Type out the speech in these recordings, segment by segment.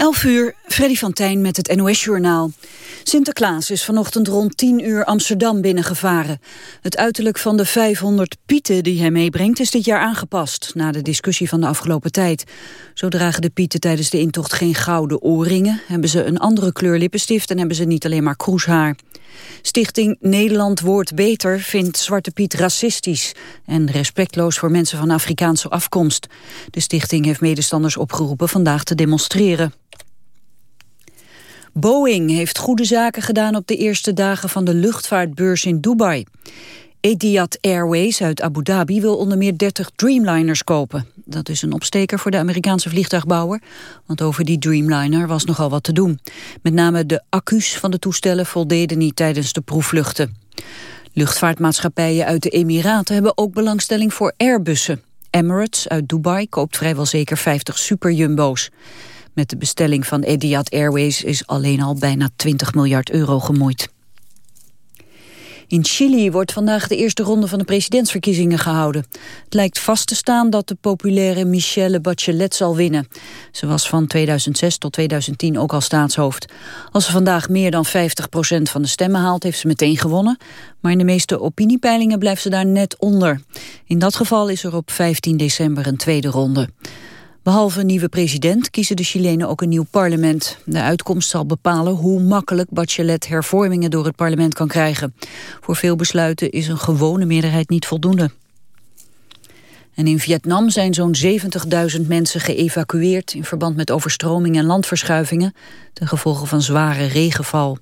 11 uur, Freddy van Tijn met het NOS-journaal. Sinterklaas is vanochtend rond 10 uur Amsterdam binnengevaren. Het uiterlijk van de 500 pieten die hij meebrengt is dit jaar aangepast... na de discussie van de afgelopen tijd. Zo dragen de pieten tijdens de intocht geen gouden oorringen... hebben ze een andere kleur lippenstift en hebben ze niet alleen maar kroeshaar. Stichting Nederland Wordt Beter vindt Zwarte Piet racistisch... en respectloos voor mensen van Afrikaanse afkomst. De stichting heeft medestanders opgeroepen vandaag te demonstreren. Boeing heeft goede zaken gedaan op de eerste dagen van de luchtvaartbeurs in Dubai. Etihad Airways uit Abu Dhabi wil onder meer 30 Dreamliners kopen. Dat is een opsteker voor de Amerikaanse vliegtuigbouwer, want over die Dreamliner was nogal wat te doen. Met name de accu's van de toestellen voldeden niet tijdens de proefvluchten. Luchtvaartmaatschappijen uit de Emiraten hebben ook belangstelling voor Airbussen. Emirates uit Dubai koopt vrijwel zeker 50 superjumbo's. Met de bestelling van Etihad Airways is alleen al bijna 20 miljard euro gemoeid. In Chili wordt vandaag de eerste ronde van de presidentsverkiezingen gehouden. Het lijkt vast te staan dat de populaire Michelle Bachelet zal winnen. Ze was van 2006 tot 2010 ook al staatshoofd. Als ze vandaag meer dan 50% van de stemmen haalt, heeft ze meteen gewonnen. Maar in de meeste opiniepeilingen blijft ze daar net onder. In dat geval is er op 15 december een tweede ronde. Behalve een nieuwe president kiezen de Chilenen ook een nieuw parlement. De uitkomst zal bepalen hoe makkelijk Bachelet hervormingen door het parlement kan krijgen. Voor veel besluiten is een gewone meerderheid niet voldoende. En in Vietnam zijn zo'n 70.000 mensen geëvacueerd... in verband met overstromingen en landverschuivingen... ten gevolge van zware regenval.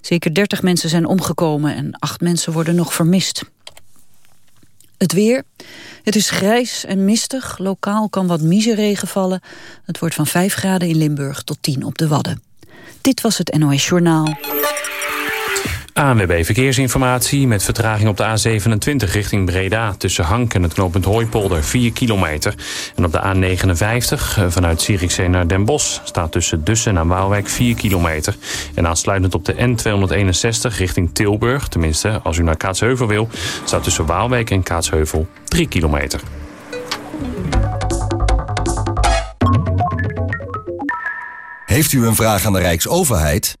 Zeker 30 mensen zijn omgekomen en 8 mensen worden nog vermist. Het weer. Het is grijs en mistig. Lokaal kan wat miseregen vallen. Het wordt van 5 graden in Limburg tot 10 op de Wadden. Dit was het NOS Journaal. ANWB Verkeersinformatie met vertraging op de A27 richting Breda... tussen Hank en het knooppunt Hooipolder 4 kilometer. En op de A59 eh, vanuit Zierikzee naar Den Bosch... staat tussen Dussen en Waalwijk 4 kilometer. En aansluitend op de N261 richting Tilburg... tenminste als u naar Kaatsheuvel wil... staat tussen Waalwijk en Kaatsheuvel 3 kilometer. Heeft u een vraag aan de Rijksoverheid?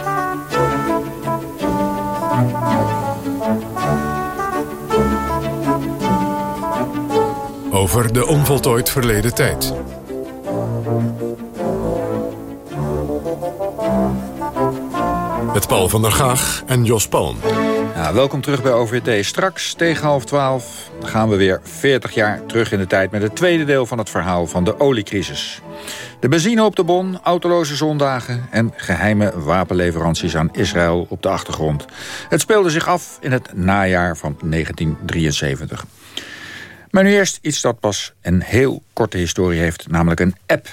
Over de onvoltooid verleden tijd. Met Paul van der Gaag en Jos Palm. Welkom terug bij OVT. Straks tegen half twaalf gaan we weer 40 jaar terug in de tijd... met het tweede deel van het verhaal van de oliecrisis. De benzine op de bon, autoloze zondagen... en geheime wapenleveranties aan Israël op de achtergrond. Het speelde zich af in het najaar van 1973. Maar nu eerst iets dat pas een heel korte historie heeft, namelijk een app.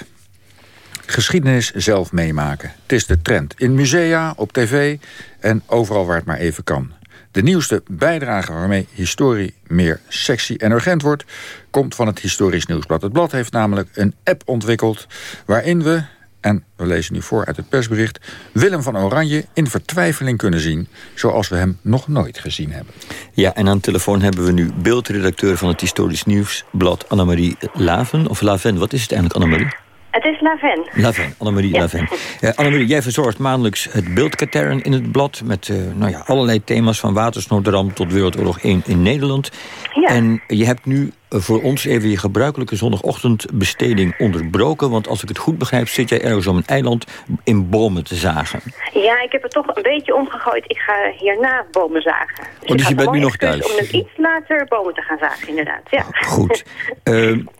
Geschiedenis zelf meemaken. Het is de trend. In musea, op tv en overal waar het maar even kan. De nieuwste bijdrage waarmee historie meer sexy en urgent wordt... komt van het Historisch Nieuwsblad. Het blad heeft namelijk een app ontwikkeld... waarin we, en we lezen nu voor uit het persbericht... Willem van Oranje in vertwijfeling kunnen zien... zoals we hem nog nooit gezien hebben. Ja, en aan de telefoon hebben we nu beeldredacteur van het Historisch Nieuwsblad... Annemarie Laven, of Laven, wat is het eigenlijk Annemarie? Het is Laven. Laven, Annemarie ja. Laven. Uh, Annemarie, jij verzorgt maandelijks het beeldkatern in het blad... met uh, nou ja, allerlei thema's van watersnoodramp tot Wereldoorlog 1 in Nederland. Ja. En je hebt nu uh, voor ons even je gebruikelijke zondagochtendbesteding onderbroken. Want als ik het goed begrijp, zit jij ergens op een eiland in bomen te zagen. Ja, ik heb het toch een beetje omgegooid. Ik ga hierna bomen zagen. Dus, oh, dus je bent nu nog thuis? Om dus iets later bomen te gaan zagen, inderdaad. Ja. Goed.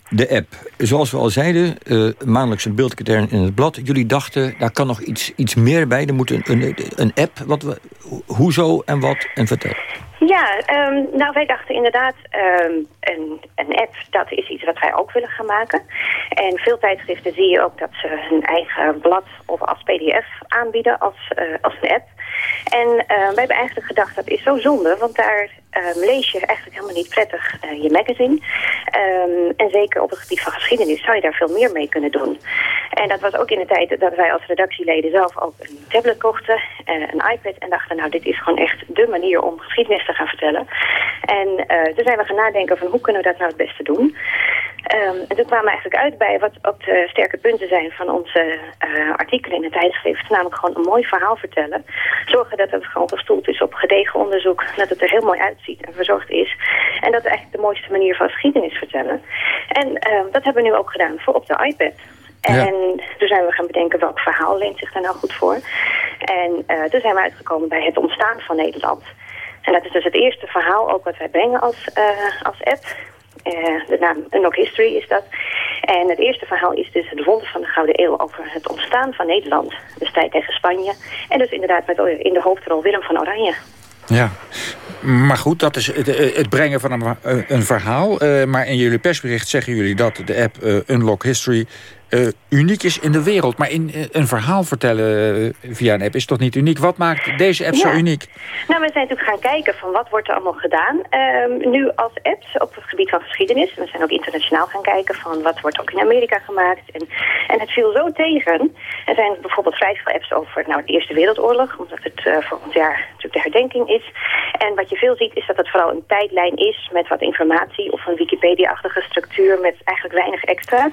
De app. Zoals we al zeiden, uh, maandelijks een beeldkatern in het blad. Jullie dachten, daar kan nog iets, iets meer bij. Er moet een, een, een app. Wat we, hoezo en wat? En vertel. Ja, um, nou wij dachten inderdaad, um, een, een app, dat is iets wat wij ook willen gaan maken. En veel tijdschriften zie je ook dat ze hun eigen blad of als pdf aanbieden als, uh, als een app. En uh, wij hebben eigenlijk gedacht, dat is zo zonde, want daar um, lees je eigenlijk helemaal niet prettig uh, je magazine. Um, en zeker op het gebied van geschiedenis zou je daar veel meer mee kunnen doen. En dat was ook in de tijd dat wij als redactieleden zelf ook een tablet kochten, uh, een iPad en dachten, nou dit is gewoon echt de manier om geschiedenis te gaan vertellen. En uh, toen zijn we gaan nadenken van hoe kunnen we dat nou het beste doen. Um, en toen kwamen we eigenlijk uit bij wat ook de sterke punten zijn van onze uh, artikelen in het tijdschrift. Namelijk gewoon een mooi verhaal vertellen. Zorgen dat het gewoon gestoeld is op gedegen onderzoek. Dat het er heel mooi uitziet en verzorgd is. En dat is eigenlijk de mooiste manier van geschiedenis vertellen. En uh, dat hebben we nu ook gedaan voor op de iPad. En ja. toen zijn we gaan bedenken welk verhaal leent zich daar nou goed voor. En uh, toen zijn we uitgekomen bij het ontstaan van Nederland. En dat is dus het eerste verhaal ook wat wij brengen als, als app. Uh, de naam Unlock History is dat. En het eerste verhaal is dus het wonder van de Gouden Eeuw over het ontstaan van Nederland. De strijd tegen Spanje. En dus inderdaad met in de hoofdrol Willem van Oranje. Ja, maar goed, dat is het, het brengen van een, een verhaal. Maar in jullie persbericht zeggen jullie dat de app Unlock History uh, uniek is in de wereld. Maar in, uh, een verhaal vertellen uh, via een app is toch niet uniek? Wat maakt deze app ja. zo uniek? Nou, we zijn natuurlijk gaan kijken van wat wordt er allemaal gedaan. Um, nu als apps op het gebied van geschiedenis. We zijn ook internationaal gaan kijken van wat wordt ook in Amerika gemaakt. En, en het viel zo tegen. Er zijn bijvoorbeeld vrij veel apps over nou, de Eerste Wereldoorlog. Omdat het uh, volgend jaar natuurlijk de herdenking is. En wat je veel ziet is dat het vooral een tijdlijn is met wat informatie. Of een Wikipedia-achtige structuur met eigenlijk weinig extra's.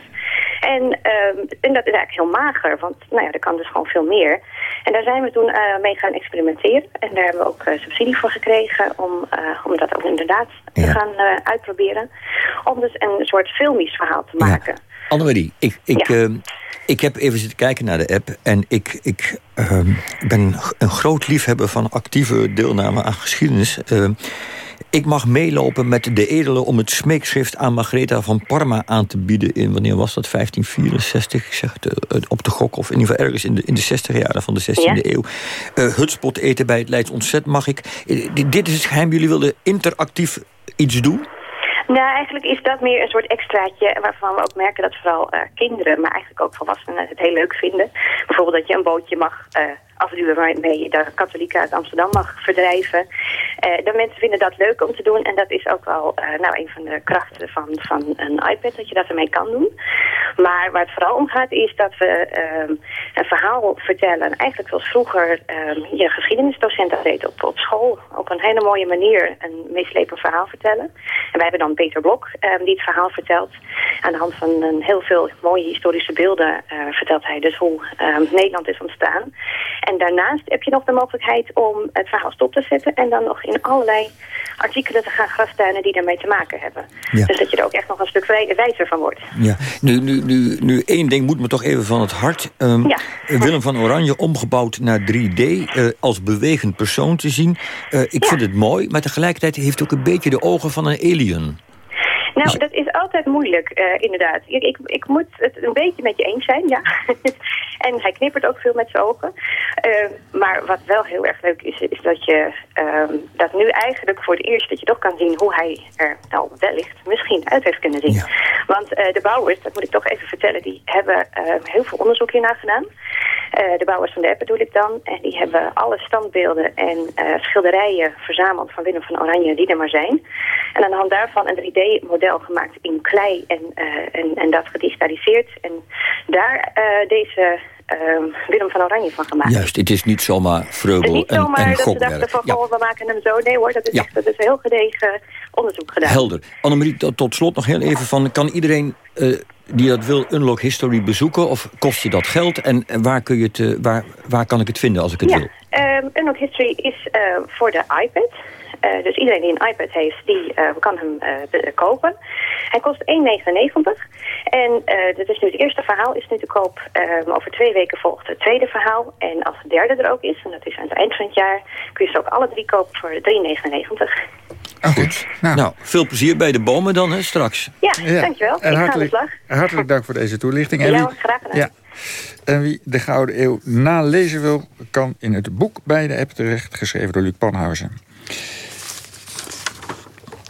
En, um, en dat is eigenlijk heel mager, want nou ja, er kan dus gewoon veel meer. En daar zijn we toen uh, mee gaan experimenteren. En daar hebben we ook uh, subsidie voor gekregen om, uh, om dat ook inderdaad ja. te gaan uitproberen. Om dus een soort filmisch verhaal te maken. Ja. Annemarie, ik, ik, ja. ik heb even zitten kijken naar de app en ik, ik ben een groot liefhebber van actieve deelname aan geschiedenis. Ik mag meelopen met de edelen om het smeekschrift aan Margaretha van Parma aan te bieden in, wanneer was dat, 1564, ik zeg het op de gok, of in ieder geval ergens in de, in de 60 jaren van de 16e ja. eeuw. Uh, hutspot eten bij het Leids Ontzet mag ik. Uh, dit is het geheim, jullie wilden interactief iets doen? Nou, eigenlijk is dat meer een soort extraatje waarvan we ook merken dat vooral uh, kinderen, maar eigenlijk ook volwassenen het heel leuk vinden. Bijvoorbeeld dat je een bootje mag afduwen waarmee je de katholieken uit Amsterdam mag verdrijven. Uh, de mensen vinden dat leuk om te doen en dat is ook wel uh, nou, een van de krachten van, van een iPad, dat je dat ermee kan doen. Maar waar het vooral om gaat is dat we uh, een verhaal vertellen, eigenlijk zoals vroeger je geschiedenisdocent dat deed op, op school, op een hele mooie manier een meeslepend verhaal vertellen. En wij hebben dan Peter Blok die het verhaal vertelt. aan de hand van een heel veel mooie historische beelden vertelt hij dus hoe ehm, Nederland is ontstaan. En daarnaast heb je nog de mogelijkheid om het verhaal stop te zetten en dan nog in allerlei artikelen te gaan graftuinen die daarmee te maken hebben. Dus dat je er ook echt nog een stuk wijzer van wordt. Ja. Nu, nu, nu, nu één ding moet me toch even van het hart. Um, Willem van Oranje omgebouwd naar 3D uh, als bewegend persoon te zien. Uh, ik vind het mooi, maar tegelijkertijd heeft ook een beetje de ogen van een alien. Nou, dus- dat is altijd moeilijk, uh, inderdaad. Ik, ik, ik, moet het een beetje met je eens zijn, ja. en hij knippert ook veel met zijn ogen. Uh, maar wat wel heel erg leuk is, is dat je uh, dat nu eigenlijk voor het eerst... dat je toch kan zien hoe hij er nou wellicht misschien uit heeft kunnen zien. Ja. Want uh, de bouwers, dat moet ik toch even vertellen... die hebben heel veel onderzoek hierna gedaan. de bouwers van de app bedoel ik dan. En die hebben alle standbeelden en schilderijen verzameld... van Willem van Oranje die er maar zijn. En aan de hand daarvan een 3D-model gemaakt in klei en, uh, en, en dat gedigitaliseerd. En daar uh, deze uh, Willem van Oranje van gemaakt. Juist, het is niet zomaar vreugel niet en, zomaar en dat ze dachten van, ja. we maken hem zo. Nee hoor, dat is ja. echt dat is heel gedegen onderzoek gedaan. Helder. Annemarie, tot, slot nog heel even van, kan iedereen... Uh, die dat wil Unlock History bezoeken? Of kost je dat geld? En, en waar, kun je het, uh, waar, waar kan ik het vinden als ik het ja, wil? Um, Unlock History is voor de iPad. Uh, dus iedereen die een iPad heeft, die uh, kan hem uh, kopen. Hij kost 1,99. En dit is nu het eerste verhaal, is nu te koop. Ehm, over twee weken volgt het tweede verhaal. En als het derde er ook is, en dat is aan het eind van het jaar... kun je ze ook alle drie kopen voor 3,99. Oh, goed. Nou. nou. veel plezier bij de bomen dan hè, straks. Ja, ja. dankjewel. En Ik hartelijk, ga aan de slag. Hartelijk dank voor deze toelichting. En ja, graag gedaan. Ja. En wie de Gouden Eeuw nalezen wil... kan in het boek bij de app terecht, geschreven door Luc Panhuizen.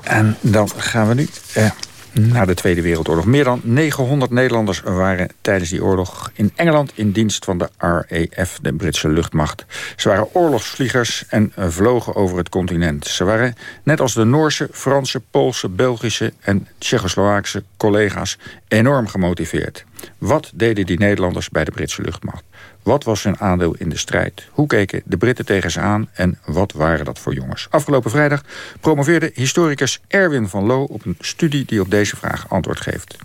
En dan gaan we nu eh, naar de Tweede Wereldoorlog. Meer dan 900 Nederlanders waren tijdens die oorlog in Engeland... in dienst van de RAF, de Britse luchtmacht. Ze waren oorlogsvliegers en vlogen over het continent. Ze waren, net als de Noorse, Franse, Poolse, Belgische en Tsjechoslowaakse collega's... enorm gemotiveerd. Wat deden die Nederlanders bij de Britse luchtmacht? Wat was hun aandeel in de strijd? Hoe keken de Britten tegen ze aan en wat waren dat voor jongens? Afgelopen vrijdag promoveerde historicus Erwin van Loo... op een studie die op deze vraag antwoord geeft.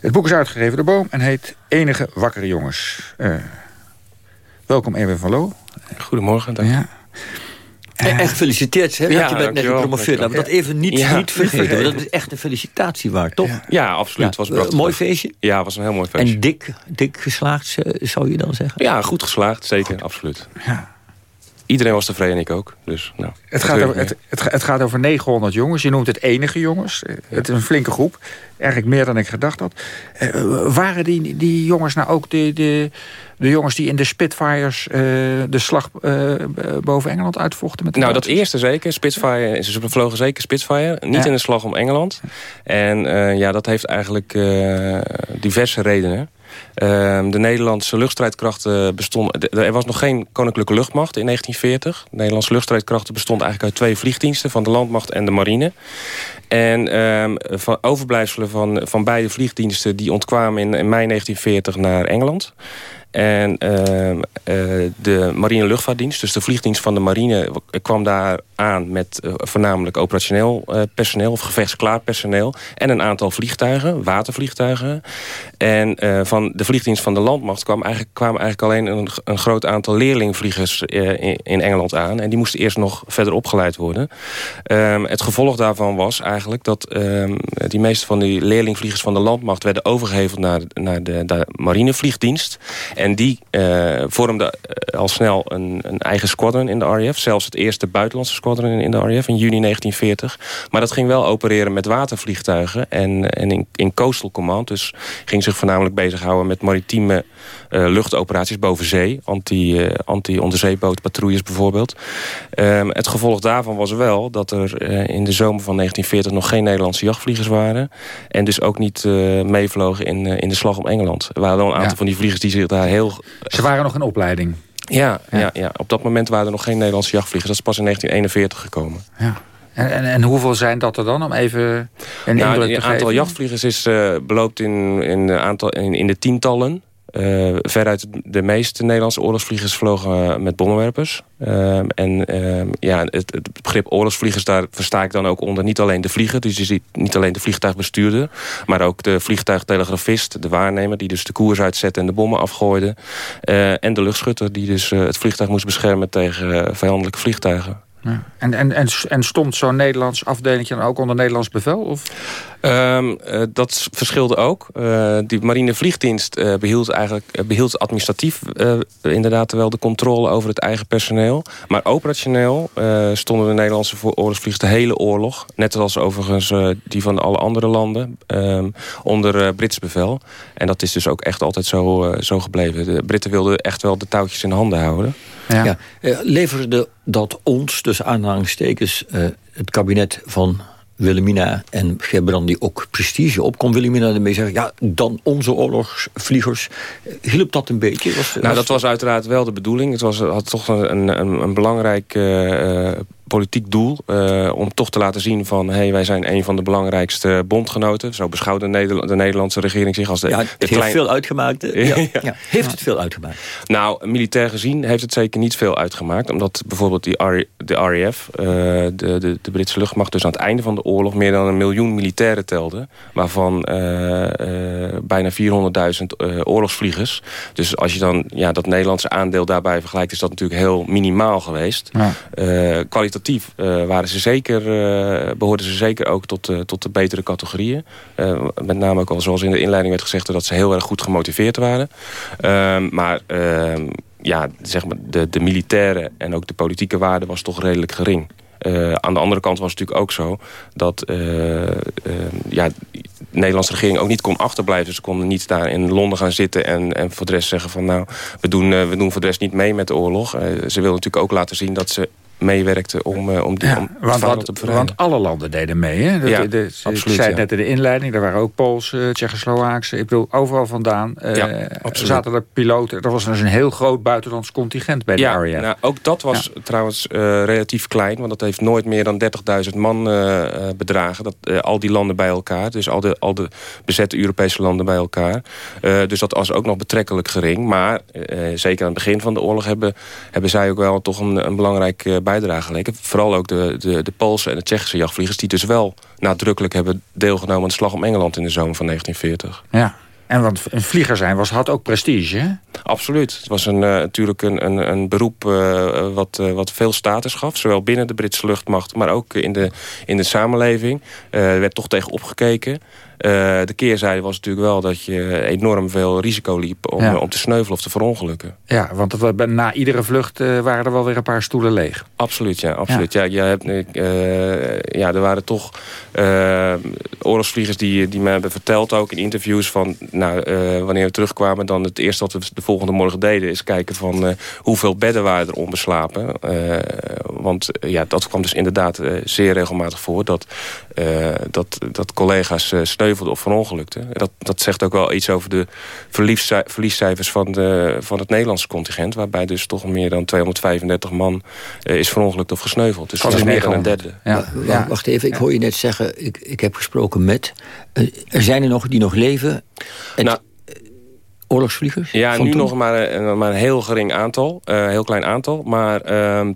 Het boek is uitgegeven door Boom en heet Enige Wakkere Jongens. Uh, welkom Erwin van Loo. Goedemorgen. Dank. Ja. En, en gefeliciteerd, hè, ja, dat je bent net gepromoveerd. Laten we dat even niet, ja. niet vergeten. Dat is echt een felicitatie waard, toch? Ja, absoluut. Was mooi feestje? Ja, was een heel mooi feestje. En dik, dik geslaagd, zou je dan zeggen? Ja, goed geslaagd, zeker, goed. absoluut. Ja. Iedereen was tevreden en ik ook. Dus, nou, het, gaat over, het, het, het, gaat over 900 jongens. Je noemt het enige jongens. Het is een flinke groep. Eigenlijk meer dan ik gedacht had. Uh, waren die, die jongens nou ook de, de, de jongens die in de Spitfires uh, de slag uh, boven Engeland uitvochten? Met de nou, dat eerste zeker. Spitfire, ze vlogen zeker Spitfire. Niet ja. in de slag om Engeland. En ja, dat heeft eigenlijk diverse redenen. Uh, de Nederlandse luchtstrijdkrachten bestonden... Er was nog geen koninklijke luchtmacht in 1940. De Nederlandse luchtstrijdkrachten bestonden eigenlijk uit twee vliegdiensten... van de landmacht en de marine. En uh, van overblijfselen van, van beide vliegdiensten... die ontkwamen in mei 1940 naar Engeland. En uh, uh, de marine luchtvaartdienst, dus de vliegdienst van de marine... kwam daar aan met uh, voornamelijk operationeel personeel... of gevechtsklaar personeel. En een aantal vliegtuigen, watervliegtuigen. En van de vliegdienst van de landmacht kwam eigenlijk, kwamen eigenlijk alleen... een, een groot aantal leerlingvliegers in, in, Engeland aan. En die moesten eerst nog verder opgeleid worden. Um, het gevolg daarvan was eigenlijk dat um, die meeste van die leerlingvliegers van de landmacht... werden overgeheveld naar, naar de, de marinevliegdienst... En die uh, vormde uh, al snel een, een, eigen squadron in de RAF. Zelfs het eerste buitenlandse squadron in de RAF in juni 1940. Maar dat ging wel opereren met watervliegtuigen en, en in, in coastal command. Dus ging zich voornamelijk bezighouden met maritieme luchtoperaties boven zee. Anti-onderzeebootpatrouilles anti bijvoorbeeld. Um, het gevolg daarvan was wel dat er in de zomer van 1940 nog geen Nederlandse jachtvliegers waren. En dus ook niet meevlogen in, in de slag om Engeland. Er waren wel een aantal ja. van die vliegers die zich daar heel... Ze waren nog in opleiding. Ja, ja. ja, ja. op dat moment waren er nog geen Nederlandse jachtvliegers. Dat is pas in 1941 gekomen. Ja. En, en, en, hoeveel zijn dat er dan, om even een nou, Het aantal jachtvliegers is, uh, beloopt in, in, aantal, in, in de tientallen. Uh, veruit de meeste Nederlandse oorlogsvliegers vlogen met bommenwerpers. Uh, en uh, ja, het, het, begrip oorlogsvliegers, daar versta ik dan ook onder niet alleen de vlieger, dus je ziet niet alleen de vliegtuigbestuurder, maar ook de vliegtuigtelegrafist, de waarnemer, die dus de koers uitzette en de bommen afgooide. en de luchtschutter, die dus het vliegtuig moest beschermen tegen vijandelijke vliegtuigen. Ja. En, en, en, en stond zo'n Nederlands afdelingje dan ook onder Nederlands bevel? Of? Um, uh, dat verschilde ook. Uh, die marine vliegdienst uh, behield, eigenlijk, behield administratief inderdaad wel de controle over het eigen personeel. Maar operationeel stonden de Nederlandse oorlogsvliegers de hele oorlog, net als overigens die van alle andere landen, um, onder Brits bevel. En dat is dus ook echt altijd zo, zo gebleven. De Britten wilden echt wel de touwtjes in handen houden. Ja. ja. leverde dat ons, dus aanhalingstekens, het kabinet van Wilhelmina en Gebrandi ook prestige op. Kon Wilhelmina ermee zeggen, ja, dan onze oorlogsvliegers. Hielp dat een beetje? Was, nou, dat was uiteraard wel de bedoeling. Het was, had toch een, een, een belangrijk uh, politiek doel. Uh, om toch te laten zien van... hey, wij zijn een van de belangrijkste bondgenoten. Zo beschouwde de, Nederland, de Nederlandse regering zich als de... Ja, het de heeft veel uitgemaakt. ja. ja. Heeft het veel uitgemaakt? Nou, militair gezien heeft het zeker niet veel uitgemaakt. Omdat bijvoorbeeld die de RAF, uh, de, de, de, Britse luchtmacht... dus aan het einde van de oorlog meer dan een miljoen militairen telde. Waarvan uh, bijna 400.000 oorlogsvliegers. Dus als je dan ja, dat Nederlandse aandeel daarbij vergelijkt... is dat natuurlijk heel minimaal geweest. Ja. kwalitatief kwalitatief uh, waren ze zeker, uh, behoorden ze zeker ook tot, uh, tot de betere categorieën. met name ook al zoals in de inleiding werd gezegd... dat ze heel erg goed gemotiveerd waren. Ehm, maar ehm, ja, zeg maar, de, de militaire en ook de politieke waarde was toch redelijk gering. aan de andere kant was het natuurlijk ook zo dat ja, de Nederlandse regering ook niet kon achterblijven. Ze konden niet daar in Londen gaan zitten en, en voor de rest zeggen van nou, we doen, we doen voor de rest niet mee met de oorlog. ze wilden natuurlijk ook laten zien dat ze meewerkte om, uh, om, die, ja, want, te bevrijden. Want alle landen deden mee. Hè? Dat, ja, de, absoluut, ik zei het net in de inleiding, er waren ook Poolse, Tsjechoslowaakse. Ik wil overal vandaan. Uh, ja, zaten er piloten. Er was dus een heel groot buitenlands contingent bij de ja, RAF. Nou, ook dat was trouwens uh, relatief klein. Want dat heeft nooit meer dan 30.000 man bedragen. Dat, al die landen bij elkaar. Dus al de, al de bezette Europese landen bij elkaar. dus dat was ook nog betrekkelijk gering. Maar zeker aan het begin van de oorlog hebben, hebben zij ook wel toch een, een belangrijk bijdrage geleken. Vooral ook de, de, de Poolse en de Tsjechische jachtvliegers... die dus wel nadrukkelijk hebben deelgenomen aan de slag om Engeland... in de zomer van 1940. Ja, en want een vlieger zijn was, had ook prestige, hè? Absoluut. Het was een, uh, natuurlijk een, een, een beroep uh, wat, uh, wat veel status gaf. Zowel binnen de Britse luchtmacht, maar ook in de, in de samenleving. er werd toch tegen opgekeken. Uh, de keerzijde was natuurlijk wel dat je enorm veel risico liep... om, om te sneuvelen of te verongelukken. Ja, want het, na iedere vlucht uh, waren er wel weer een paar stoelen leeg. Absoluut, ja. Absoluut. Ja. ja, je hebt, uh, ja er waren toch oorlogsvliegers die, die me hebben verteld... ook in interviews van, nou, wanneer we terugkwamen... dan het eerste wat we de volgende morgen deden... is kijken van hoeveel bedden waren er onbeslapen. want ja, dat kwam dus inderdaad zeer regelmatig voor... dat, dat, dat collega's of verongelukte. Dat, dat zegt ook wel iets over de verliescijfers van, de, van het Nederlandse contingent. Waarbij dus toch meer dan 235 man uh, is verongelukt of gesneuveld. Dus dat is meer dan een derde. Ja. Ja. Wacht even, ik hoor je net zeggen, ik, ik heb gesproken met... Uh, er zijn er nog die nog leven... En nou, oorlogsvliegers? Ja, nu nog maar een, maar een heel gering aantal. Uh, heel klein aantal. Maar ehm,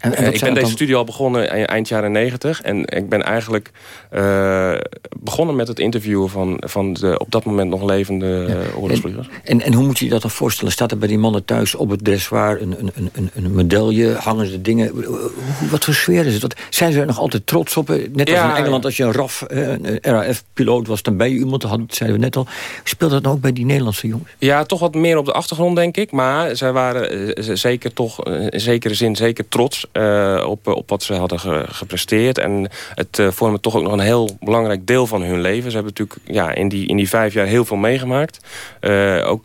en, en ik ben deze studie al begonnen eind jaren negentig. En ik ben eigenlijk uh, begonnen met het interviewen van, van de op dat moment nog levende ja. oorlogsvliegers. En, en, hoe moet je dat dan voorstellen? Staat er bij die mannen thuis op het dressoir een, een, een, een medaille? Hangen ze dingen? Wat voor sfeer is het? Wat, zijn ze er nog altijd trots op? Net als in Engeland, als je een RAF, een RAF-piloot was... dan ben je iemand, dat zeiden we net al. Speelt dat nou ook bij die Nederlandse jongens? Ja, toch wat meer op de achtergrond, denk ik. Maar zij waren zeker toch, in zekere zin, zeker trots... Uh, op, op wat ze hadden ge, gepresteerd. En het uh, vormde toch ook nog een heel belangrijk deel van hun leven. Ze hebben natuurlijk ja, in, die, in die vijf jaar heel veel meegemaakt. Uh, ook,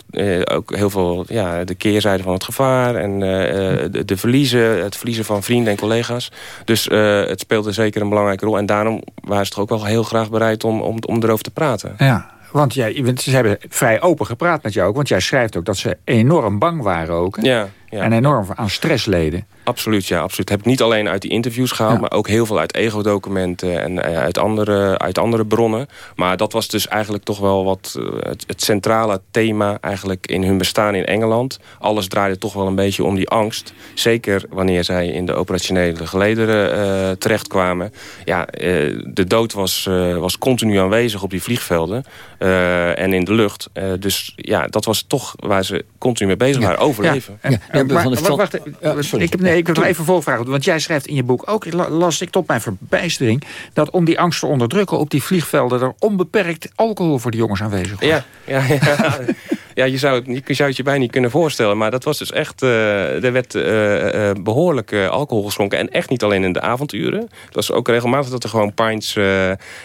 ook heel veel ja, de keerzijde van het gevaar. En de, de, verliezen, het verliezen van vrienden en collega's. Dus het speelde zeker een belangrijke rol. En daarom waren ze toch ook wel heel graag bereid om, om, om erover te praten. Ja. Want jij, ze hebben vrij open gepraat met jou ook. Want jij schrijft ook dat ze enorm bang waren ook. Ja. En enorm aan stress leden. Absoluut, ja. Absoluut. Heb ik niet alleen uit die interviews gehaald... maar ook heel veel uit ego-documenten en uh, uit, andere, uit andere bronnen. Maar dat was dus eigenlijk toch wel wat uh, het, het, centrale thema... eigenlijk in hun bestaan in Engeland. Alles draaide toch wel een beetje om die angst. Zeker wanneer zij in de operationele gelederen uh, terechtkwamen. Ja, de dood was, was continu aanwezig op die vliegvelden. en in de lucht. dus ja, dat was toch waar ze continu mee bezig waren. Overleven. Ja. Maar, wacht, wacht, ik heb, nee, ik wil nog even volvragen. Want jij schrijft in je boek ook, las ik tot mijn verbijstering... dat om die angst te onderdrukken op die vliegvelden... er onbeperkt alcohol voor die jongens aanwezig was. Ja, ja, ja. ja je, zou het, je zou je bijna niet kunnen voorstellen. Maar dat was dus echt... Uh, er werd uh, uh, behoorlijk alcohol geschonken. En echt niet alleen in de avonduren. Het was ook regelmatig dat er gewoon pints...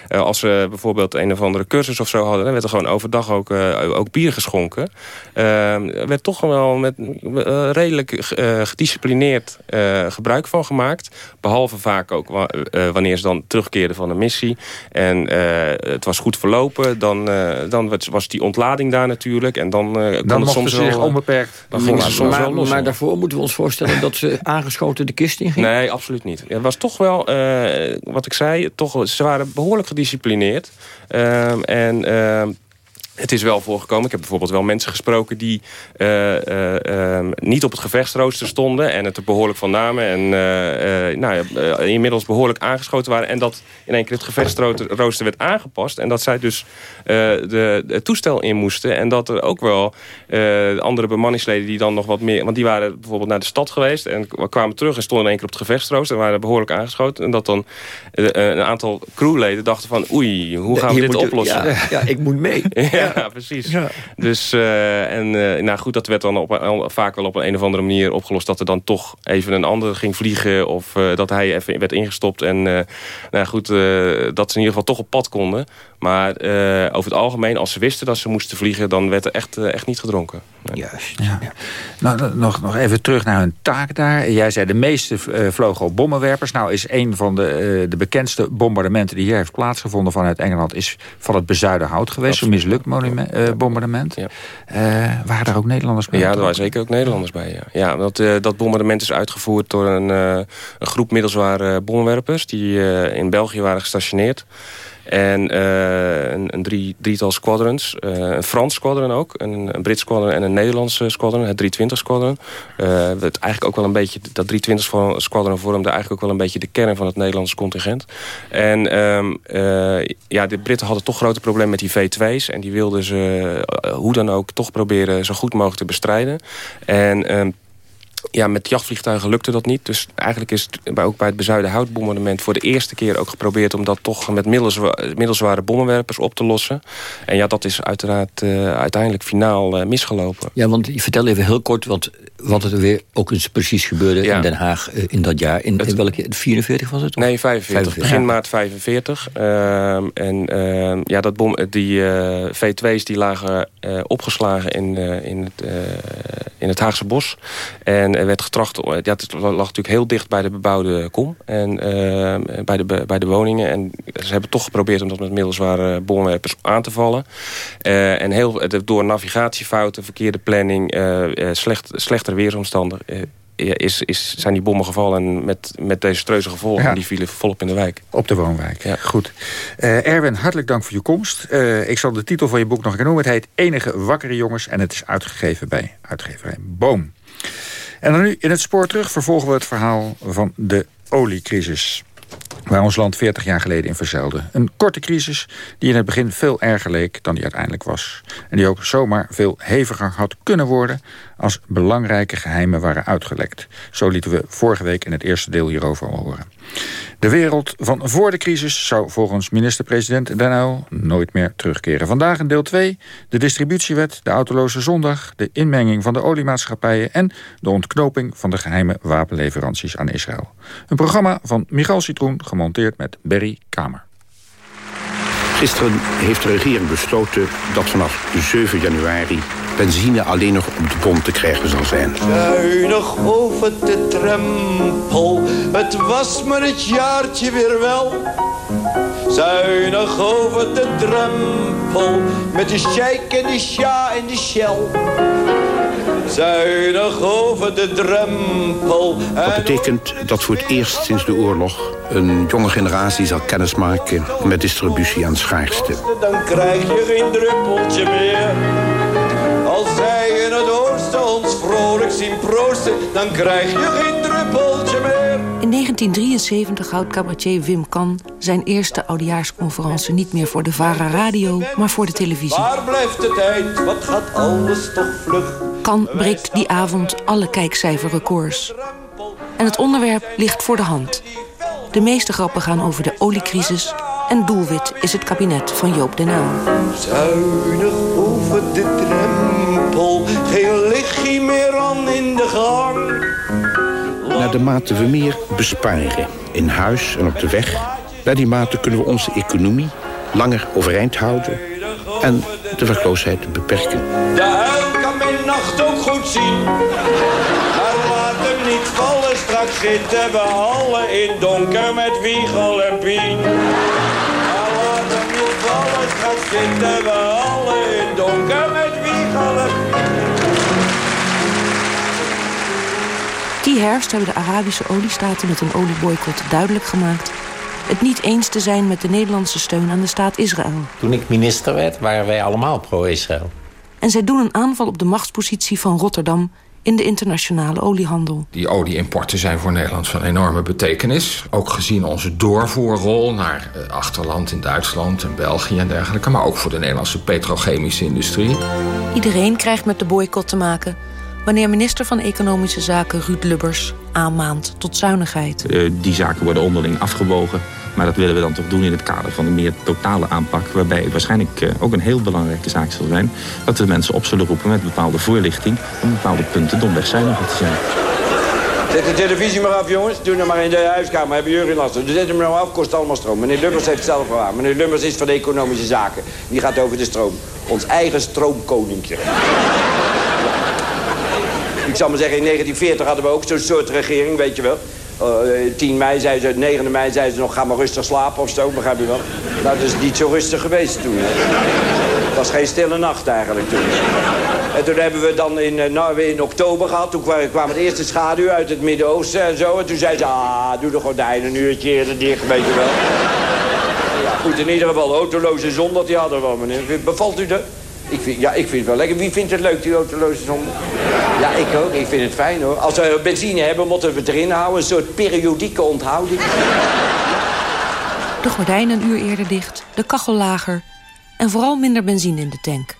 als ze bijvoorbeeld een of andere cursus of zo hadden... dan werd er gewoon overdag ook, ook bier geschonken. er werd toch wel met redelijk gedisciplineerd gebruik van gemaakt. Behalve vaak ook wanneer ze dan terugkeerden van een missie. En het was goed verlopen. Dan, dan was die ontlading daar natuurlijk. En dan, dan kan het soms ze zich onbeperkt. Dan gingen ze soms maar, wel los. Maar daarvoor moeten we ons voorstellen dat ze aangeschoten de kist in gingen? Nee, absoluut niet. Het was toch wel, wat ik zei, toch, ze waren behoorlijk gedisciplineerd. Ehm, en ehm, het is wel voorgekomen. Ik heb bijvoorbeeld wel mensen gesproken die uh, uh, um, niet op het gevechtsrooster stonden. En het er behoorlijk van namen. En uh, nou, inmiddels behoorlijk aangeschoten waren. En dat in één keer het gevechtsrooster werd aangepast. En dat zij dus de, het toestel in moesten. En dat er ook wel andere bemanningsleden die dan nog wat meer... Want die waren bijvoorbeeld naar de stad geweest. En kwamen terug en stonden in één keer op het gevechtsrooster. En waren behoorlijk aangeschoten. En dat dan een aantal crewleden dachten van... Oei, hoe gaan we dit oplossen? Ja, ja, ik moet mee. ja, precies. Ja. Dus, uh, en uh, nou goed, dat werd dan op, vaak wel op een, een of andere manier opgelost... dat er dan toch even een ander ging vliegen... of uh, dat hij even werd ingestopt. En nou goed, dat ze in ieder geval toch op pad konden. Maar over het algemeen, als ze wisten dat ze moesten vliegen... dan werd er echt, echt niet gedronken. Nee. Juist. Ja. Nou, nog, nog even terug naar hun taak daar. Jij zei de meeste vlogen op bommenwerpers. Nou is een van de, de bekendste bombardementen die hier heeft plaatsgevonden... vanuit Engeland is van het Bezuidenhout geweest. Een mislukt uh, bombardement. Ja. Uh, waren daar ook Nederlanders bij? Ja, er waren zeker ook Nederlanders bij. Ja, ja dat, uh, dat bombardement is uitgevoerd door een, een groep middelzware bommenwerpers... die in België waren gestationeerd. En uh, een, een drie, drietal squadrons. Uh, een Frans squadron ook. Een, een Brits squadron en een Nederlandse squadron. Het 320 squadron. Uh, het eigenlijk ook wel een beetje, dat 320 squadron vormde eigenlijk ook wel een beetje de kern van het Nederlandse contingent. En um, ja, de Britten hadden toch grote problemen met die V2's. En die wilden ze hoe dan ook toch proberen zo goed mogelijk te bestrijden. En um, ja, met jachtvliegtuigen lukte dat niet. Dus eigenlijk is het ook bij het bezuiden houtbombardement... voor de eerste keer ook geprobeerd om dat toch met middelzware bommenwerpers op te lossen. En ja, dat is uiteraard uh, uiteindelijk finaal uh, misgelopen. Ja, want vertel even heel kort wat, wat er weer ook eens precies gebeurde in Den Haag uh, in dat jaar. In, in welke 44 was het? Nee, 45. Begin maart 45. Ehm, en ehm, ja, dat bom, die V2's die lagen opgeslagen in, in, het, in het Haagse bos. En er werd getracht, ja, het lag natuurlijk heel dicht bij de bebouwde kom. En uh, bij, de, bij de woningen. En ze hebben toch geprobeerd om dat met middelzware bommenwerpers aan te vallen. En heel, door navigatiefouten, verkeerde planning, slecht, slechtere weersomstandigheden is, is, zijn die bommen gevallen met, met desastreuze gevolgen. En die vielen volop in de wijk. Op de woonwijk, ja. goed. Uh, Erwin, hartelijk dank voor je komst. Uh, ik zal de titel van je boek nog een keer noemen. Het heet Enige Wakkere Jongens en het is uitgegeven bij uitgeverij Boom. En dan nu in het spoor terug vervolgen we het verhaal van de oliecrisis waar ons land 40 jaar geleden in verzeilde. Een korte crisis die in het begin veel erger leek dan die uiteindelijk was. En die ook zomaar veel heviger had kunnen worden als belangrijke geheimen waren uitgelekt. Zo lieten we vorige week in het eerste deel hierover al horen. De wereld van voor de crisis zou volgens minister-president Den Uyl nooit meer terugkeren. Vandaag in deel 2 de distributiewet, de autoloze zondag... de inmenging van de oliemaatschappijen... en de ontknoping van de geheime wapenleveranties aan Israël. Een programma van Michal Citroen, gemonteerd met Berry Kamer. Gisteren heeft de regering besloten dat vanaf 7 januari benzine alleen nog op de pomp te krijgen zal zijn. Zuinig over de drempel, het was maar het jaartje weer wel. Zuinig over de drempel, met de sheik en de sja en de shell. Zuinig over de drempel. Dat betekent dat voor het eerst sinds de oorlog... een jonge generatie zal kennismaken met distributie aan schaarste. Dan krijg je geen druppeltje meer. Als zij in het oosten ons vrolijk zien proosten... dan krijg je geen druppeltje meer. In 1973 houdt cabaretier Wim Kan zijn eerste oudejaarsconferentie niet meer voor de VARA radio, maar voor de televisie. Waar blijft de tijd? Wat gaat alles toch vlug? Kan breekt die avond alle kijkcijferrecords. En het onderwerp ligt voor de hand. De meeste grappen gaan over de oliecrisis en doelwit is het kabinet van Joop den Uyl. Zuinig over de lichtje in de gang. Naar de mate we meer besparen in huis en op de weg... naar die mate kunnen we onze economie langer overeind houden... en de werkloosheid beperken. De huil kan mijn nacht ook goed zien. Maar laat hem niet vallen, straks zitten we allen in donker met Wiegel en Pien. Maar laat hem niet vallen, straks zitten we allen in donker met Wiegel en Die herfst hebben de Arabische oliestaten met een olieboycott duidelijk gemaakt... het niet eens te zijn met de Nederlandse steun aan de staat Israël. Toen ik minister werd, waren wij allemaal pro-Israël. En zij doen een aanval op de machtspositie van Rotterdam in de internationale oliehandel. Die olieimporten zijn voor Nederland van enorme betekenis. Ook gezien onze doorvoerrol naar het achterland in Duitsland en België en dergelijke. Maar ook voor de Nederlandse petrochemische industrie. Iedereen krijgt met de boycott te maken wanneer minister van Economische Zaken Ruud Lubbers aanmaant tot zuinigheid. Uh, die zaken worden onderling afgewogen. Maar dat willen we dan toch doen in het kader van een meer totale aanpak. Waarbij het waarschijnlijk uh, ook een heel belangrijke zaak zal zijn... dat we mensen op zullen roepen met bepaalde voorlichting... om bepaalde punten domweg zuiniger te zijn. Zet de televisie maar af, jongens. Doe nou maar in de huiskamer. Hebben jullie last van. Zet hem nou af, kost allemaal stroom. Meneer Lubbers heeft het zelf gewaar. Meneer Lubbers is van de economische zaken. Die gaat over de stroom. Ons eigen stroomkoninkje. Ik zal maar zeggen, in 1940 hadden we ook zo'n soort regering, weet je wel. Uh, 10 mei zei ze, 9 mei zei ze nog, ga maar rustig slapen of zo, begrijp je wel. Nou, dat is niet zo rustig geweest toen. Het was geen stille nacht eigenlijk toen. En toen hebben we dan in, nou, in oktober gehad, toen kwam, het eerste schaduw uit het Midden-Oosten en zo. En toen zei ze, ah, doe de gordijnen een uurtje eerder dicht, weet je wel. Ja, goed, in ieder geval, autoloze zon dat die hadden we, meneer. Bevalt u dat? Ik vind, ja, ik vind het wel lekker. Wie vindt het leuk, die autoloze zon? Ja, ik ook. Ik vind het fijn, hoor. Als we benzine hebben, moeten we het erin houden. Een soort periodieke onthouding. De gordijn een uur eerder dicht, de kachel lager... en vooral minder benzine in de tank.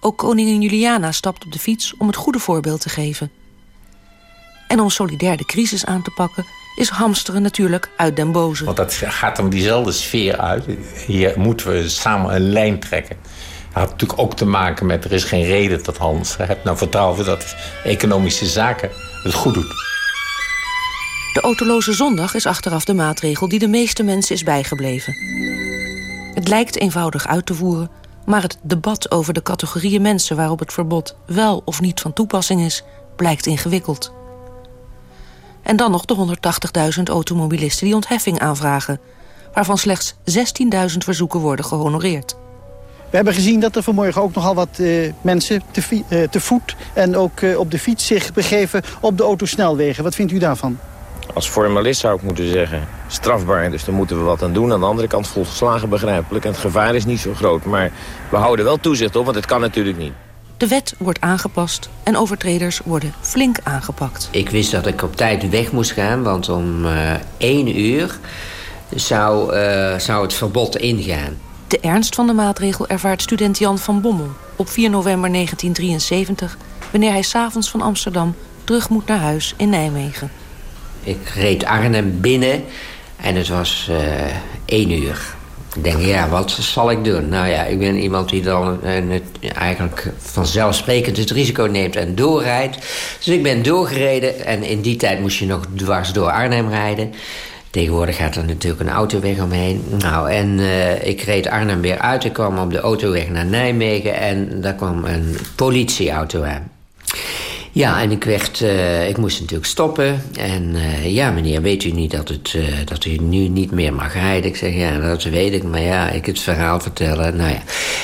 Ook koningin Juliana stapt op de fiets om het goede voorbeeld te geven. En om solidair de crisis aan te pakken... is hamsteren natuurlijk uit den boze. Want dat gaat om diezelfde sfeer uit. Hier moeten we samen een lijn trekken had natuurlijk ook te maken met... er is geen reden dat Hans hebt nou vertrouwen dat economische zaken het goed doet. De autoloze zondag is achteraf de maatregel die de meeste mensen is bijgebleven. Het lijkt eenvoudig uit te voeren, maar het debat over de categorieën mensen waarop het verbod wel of niet van toepassing is, blijkt ingewikkeld. En dan nog de 180.000 automobilisten die ontheffing aanvragen, waarvan slechts 16.000 verzoeken worden gehonoreerd. We hebben gezien dat er vanmorgen ook nogal wat uh, mensen te, uh, te, voet en ook uh, op de fiets zich begeven op de autosnelwegen. Wat vindt u daarvan? Als formalist zou ik moeten zeggen, strafbaar, dus daar moeten we wat aan doen. Aan de andere kant volslagen begrijpelijk en het gevaar is niet zo groot. Maar we houden wel toezicht op, want het kan natuurlijk niet. De wet wordt aangepast en overtreders worden flink aangepakt. Ik wist dat ik op tijd weg moest gaan, want om één uur zou, zou het verbod ingaan. De ernst van de maatregel ervaart student Jan van Bommel op 4 november 1973... wanneer hij s'avonds van Amsterdam terug moet naar huis in Nijmegen. Ik reed Arnhem binnen en het was uh, één uur. Ik denk, ja, wat zal ik doen? Nou ja, ik ben iemand die dan het, eigenlijk vanzelfsprekend het risico neemt en doorrijdt. Dus ik ben doorgereden en in die tijd moest je nog dwars door Arnhem rijden... Tegenwoordig gaat er natuurlijk een autoweg omheen. Nou, en uh, ik reed Arnhem weer uit. Ik kwam op de autoweg naar Nijmegen en daar kwam een politieauto aan. Ja, en ik, werd, uh, ik moest natuurlijk stoppen. En uh, ja, meneer, weet u niet dat, het, dat u nu niet meer mag rijden? Ik zeg, ja, dat weet ik. Maar ja, ik het verhaal vertellen. Nou ja,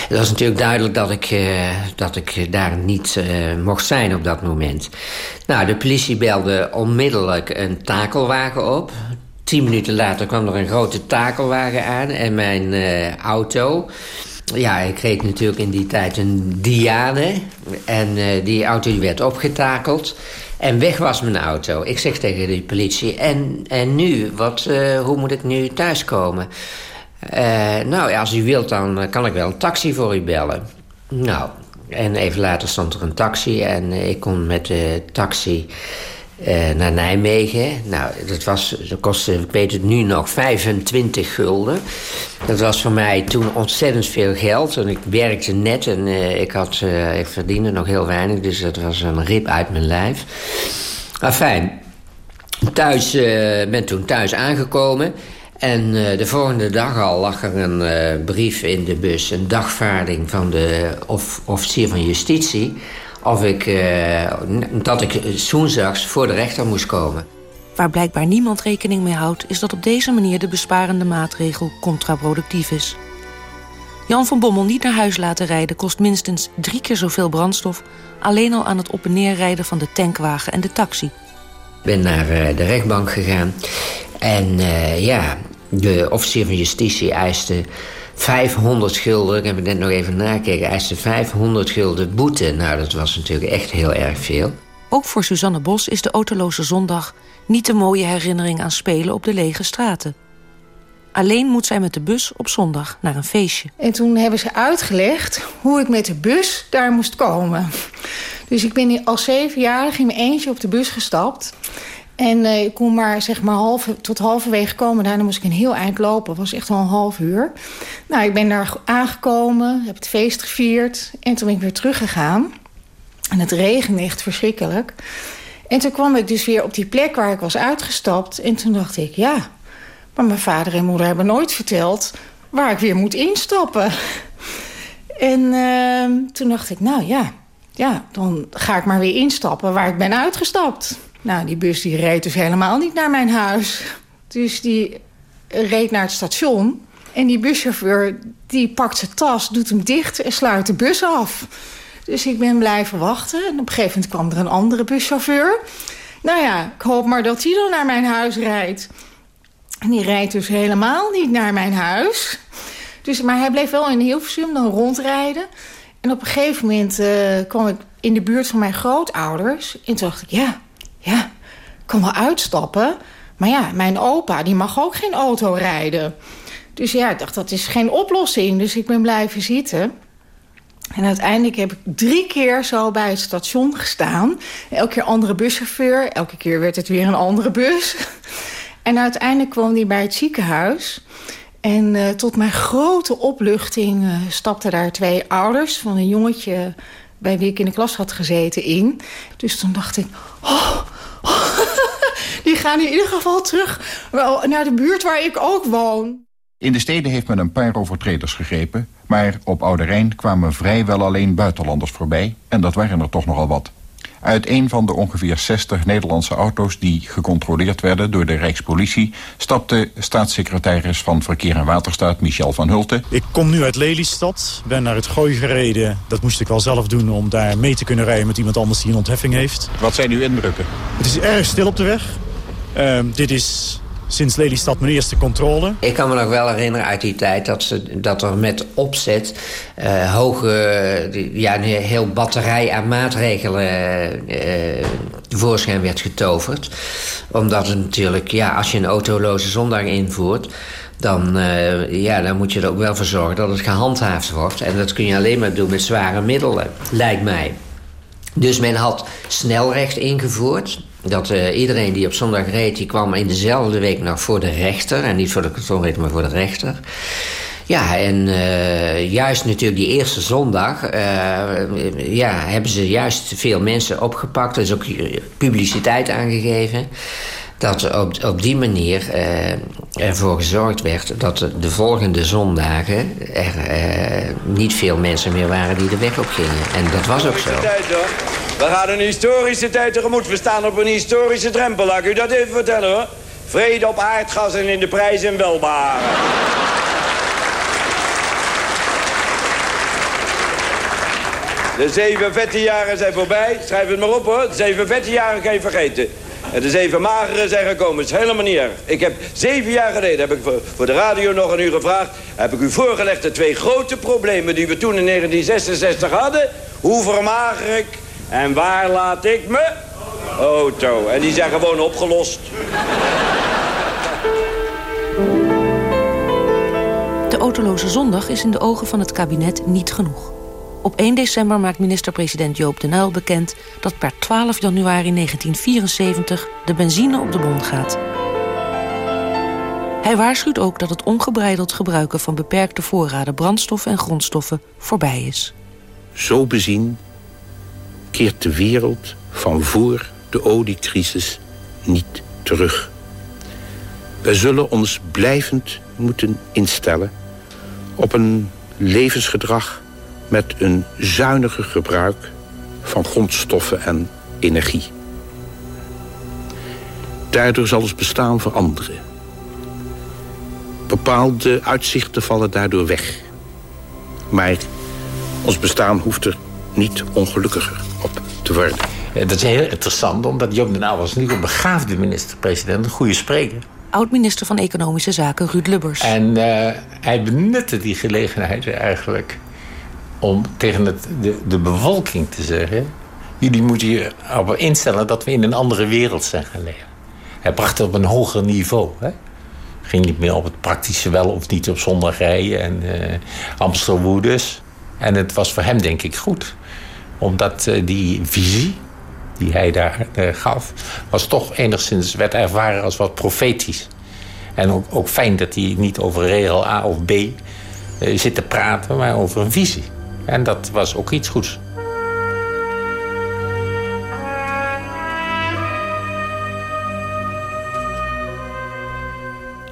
het was natuurlijk duidelijk dat ik, dat ik daar niet mocht zijn op dat moment. Nou, de politie belde onmiddellijk een takelwagen op. Tien minuten later kwam er een grote takelwagen aan en mijn auto ja, ik reed natuurlijk in die tijd een Diane. En uh, die auto werd opgetakeld. En weg was mijn auto. Ik zeg tegen de politie, en, en nu? Wat, uh, hoe moet ik nu thuiskomen? Nou, als u wilt, dan kan ik wel een taxi voor u bellen. Nou, en even later stond er een taxi. En ik kon met de taxi naar Nijmegen. Nou, dat, was, dat kostte, ik weet het nu nog, 25 gulden. Dat was voor mij toen ontzettend veel geld. En ik werkte net en uh, ik, had, uh, ik verdiende nog heel weinig. Dus dat was een rip uit mijn lijf. Enfin, thuis, ben toen thuis aangekomen. En de volgende dag al lag er een brief in de bus. Een dagvaarding van de of, officier van justitie of ik, uh, dat ik woensdags voor de rechter moest komen. Waar blijkbaar niemand rekening mee houdt... is dat op deze manier de besparende maatregel contraproductief is. Jan van Bommel niet naar huis laten rijden... kost minstens drie keer zoveel brandstof... alleen al aan het op- en neerrijden van de tankwagen en de taxi. Ik ben naar uh, de rechtbank gegaan. En uh, ja, de officier van justitie eiste 500 gulden, ik heb het net nog even nakeken... eiste 500 gulden boete. Nou, dat was natuurlijk echt heel erg veel. Ook voor Suzanne Bos is de autoloze zondag... niet de mooie herinnering aan spelen op de lege straten. Alleen moet zij met de bus op zondag naar een feestje. En toen hebben ze uitgelegd hoe ik met de bus daar moest komen. Dus ik ben al zeven jaar in mijn eentje op de bus gestapt... En uh, ik kon maar, zeg maar halve, tot halverwege komen. Daarna moest ik een heel eind lopen. Het was echt al een half uur. Nou, ik ben daar aangekomen, heb het feest gevierd. En toen ben ik weer teruggegaan. En het regende echt verschrikkelijk. En toen kwam ik dus weer op die plek waar ik was uitgestapt. En toen dacht ik, ja... maar mijn vader en moeder hebben nooit verteld... waar ik weer moet instappen. En uh, toen dacht ik, nou ja... ja, dan ga ik maar weer instappen waar ik ben uitgestapt. Nou, die bus die reed dus helemaal niet naar mijn huis. Dus die reed naar het station. En die buschauffeur die pakt zijn tas, doet hem dicht en sluit de bus af. Dus ik ben blijven wachten. En op een gegeven moment kwam er een andere buschauffeur. Nou ja, ik hoop maar dat hij dan naar mijn huis rijdt. En die rijdt dus helemaal niet naar mijn huis. Dus, maar hij bleef wel in Hilversum dan rondrijden. En op een gegeven moment uh, kwam ik in de buurt van mijn grootouders. En toen dacht ik, ja, ja, ik kan wel uitstappen. Maar ja, mijn opa die mag ook geen auto rijden. Dus ja, ik dacht, dat is geen oplossing. Dus ik ben blijven zitten. En uiteindelijk heb ik drie keer zo bij het station gestaan. Elke keer andere buschauffeur. Elke keer werd het weer een andere bus. En uiteindelijk kwam die bij het ziekenhuis. En uh, tot mijn grote opluchting uh, stapten daar twee ouders... van een jongetje bij wie ik in de klas had gezeten in. Dus toen dacht ik... Oh, die gaan in ieder geval terug naar de buurt waar ik ook woon. In de steden heeft men een paar overtreders gegrepen... maar op Oude Rijn kwamen vrijwel alleen buitenlanders voorbij... en dat waren er toch nogal wat. Uit een van de ongeveer 60 Nederlandse auto's die gecontroleerd werden door de Rijkspolitie... stapte staatssecretaris van Verkeer en Waterstaat Michel van Hulten. Ik kom nu uit Lelystad, ben naar het Gooi gereden. Dat moest ik wel zelf doen om daar mee te kunnen rijden met iemand anders die een ontheffing heeft. Wat zijn uw indrukken? Het is erg stil op de weg. Uh, dit is sinds Lelystad mijn eerste controle. Ik kan me nog wel herinneren uit die tijd dat, ze, dat er met opzet uh, hoge, ja, een heel batterij aan maatregelen uh, werd getoverd. Omdat het natuurlijk, ja, als je een autoloze zondag invoert dan, uh, ja, dan moet je er ook wel voor zorgen dat het gehandhaafd wordt. En dat kun je alleen maar doen met zware middelen, lijkt mij. Dus men had snelrecht ingevoerd. Dat uh, iedereen die op zondag reed, die kwam in dezelfde week nog voor de rechter. En niet voor de kantonrechter, maar voor de rechter. Ja, en uh, juist natuurlijk die eerste zondag... Uh, ja, hebben ze juist veel mensen opgepakt. Er is ook publiciteit aangegeven. Dat op, op die manier ervoor gezorgd werd... dat de volgende zondagen er niet veel mensen meer waren die de weg op gingen. En dat was ook zo. We gaan een historische tijd tegemoet. We staan op een historische drempel, laat ik u dat even vertellen hoor. Vrede op aardgas en in de prijs en. De zeven vette jaren zijn voorbij. Schrijf het maar op hoor. De zeven vette jaren kan je vergeten. En de zeven magere zijn gekomen. Het is helemaal niet erg. Ik heb zeven jaar geleden, heb ik voor de radio nog een uur gevraagd... heb ik u voorgelegd de twee grote problemen die we toen in 1966 hadden. Hoe vermager ik en waar laat ik me? Auto. En die zijn gewoon opgelost. De autoloze zondag is in de ogen van het kabinet niet genoeg. Op 1 december maakt minister-president Joop den Uyl bekend... dat per 12 januari 1974 de benzine op de bon gaat. Hij waarschuwt ook dat het ongebreideld gebruiken... van beperkte voorraden brandstoffen en grondstoffen voorbij is. Zo bezien keert de wereld van voor de oliecrisis niet terug. Wij zullen ons blijvend moeten instellen op een levensgedrag met een zuiniger gebruik van grondstoffen en energie. Daardoor zal ons bestaan veranderen. Bepaalde uitzichten vallen daardoor weg. Maar ons bestaan hoeft er niet ongelukkiger op te worden. Dat is heel interessant, omdat Joop den was niet een begaafde minister-president, een goede spreker. Oud-minister van Economische Zaken Ruud Lubbers. En uh, hij benutte die gelegenheid eigenlijk om tegen het, de, de bevolking te zeggen... jullie moeten je op instellen dat we in een andere wereld zijn gaan leven. Hij bracht het op een hoger niveau. Hè? Ging niet meer op het praktische wel of niet op zondag rijden en uh, Amstelwoeders. En het was voor hem denk ik goed. Omdat uh, die visie die hij daar uh, gaf... was toch enigszins, werd ervaren als wat profetisch. En ook, ook fijn dat hij niet over regel A of B zit te praten... maar over een visie. En dat was ook iets goeds.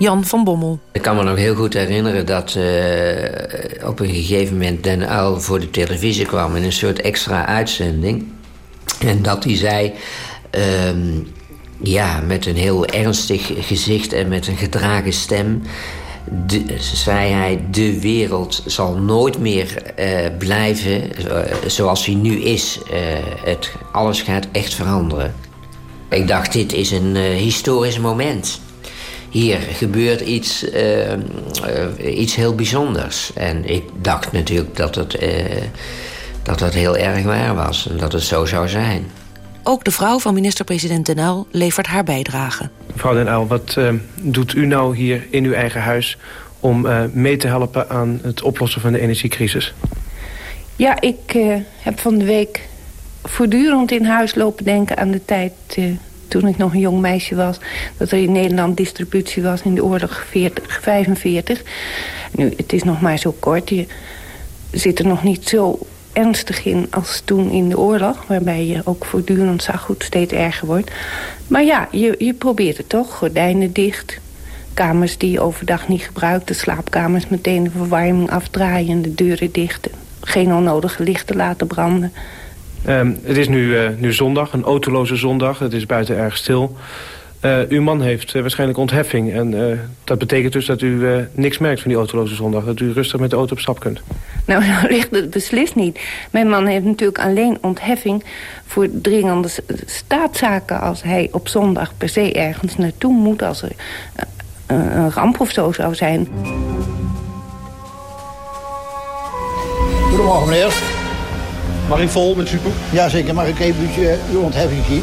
Jan van Bommel. Ik kan me nog heel goed herinneren dat uh, op een gegeven moment Den Uil voor de televisie kwam in een soort extra uitzending. En dat hij zei, uh, ja, met een heel ernstig gezicht en met een gedragen stem zei hij, de wereld zal nooit meer uh, blijven uh, zoals hij nu is. Het, alles gaat echt veranderen. Ik dacht, dit is een historisch moment. Hier gebeurt iets, iets heel bijzonders. En ik dacht natuurlijk dat het, dat het heel erg waar was en dat het zo zou zijn. Ook de vrouw van minister-president Den Uyl levert haar bijdrage. Mevrouw Den Uyl, wat uh, doet u nou hier in uw eigen huis... om uh, mee te helpen aan het oplossen van de energiecrisis? Ja, ik uh, heb van de week voortdurend in huis lopen denken aan de tijd... toen ik nog een jong meisje was... dat er in Nederland distributie was in de oorlog 40, 45. Nu, het is nog maar zo kort. Je zit er nog niet zo ernstig in als toen in de oorlog... waarbij je ook voortdurend zag hoe het steeds erger wordt. Maar ja, je, je probeert het toch. Gordijnen dicht, kamers die je overdag niet gebruikt... de slaapkamers meteen de verwarming afdraaien, de deuren dicht... geen onnodige lichten laten branden. Um, het is nu, uh, nu zondag, een autoloze zondag. Het is buiten erg stil. Uh, uw man heeft uh, waarschijnlijk ontheffing. En uh, dat betekent dus dat u niks merkt van die autoloze zondag. Dat u rustig met de auto op stap kunt. Nou, nou ligt het beslist niet. Mijn man heeft natuurlijk alleen ontheffing voor dringende staatszaken... als hij op zondag per se ergens naartoe moet... als er een ramp of zo zou zijn. Goedemorgen, meneer. Mag ik vol met super? Jazeker, mag ik even uw ontheffing zien?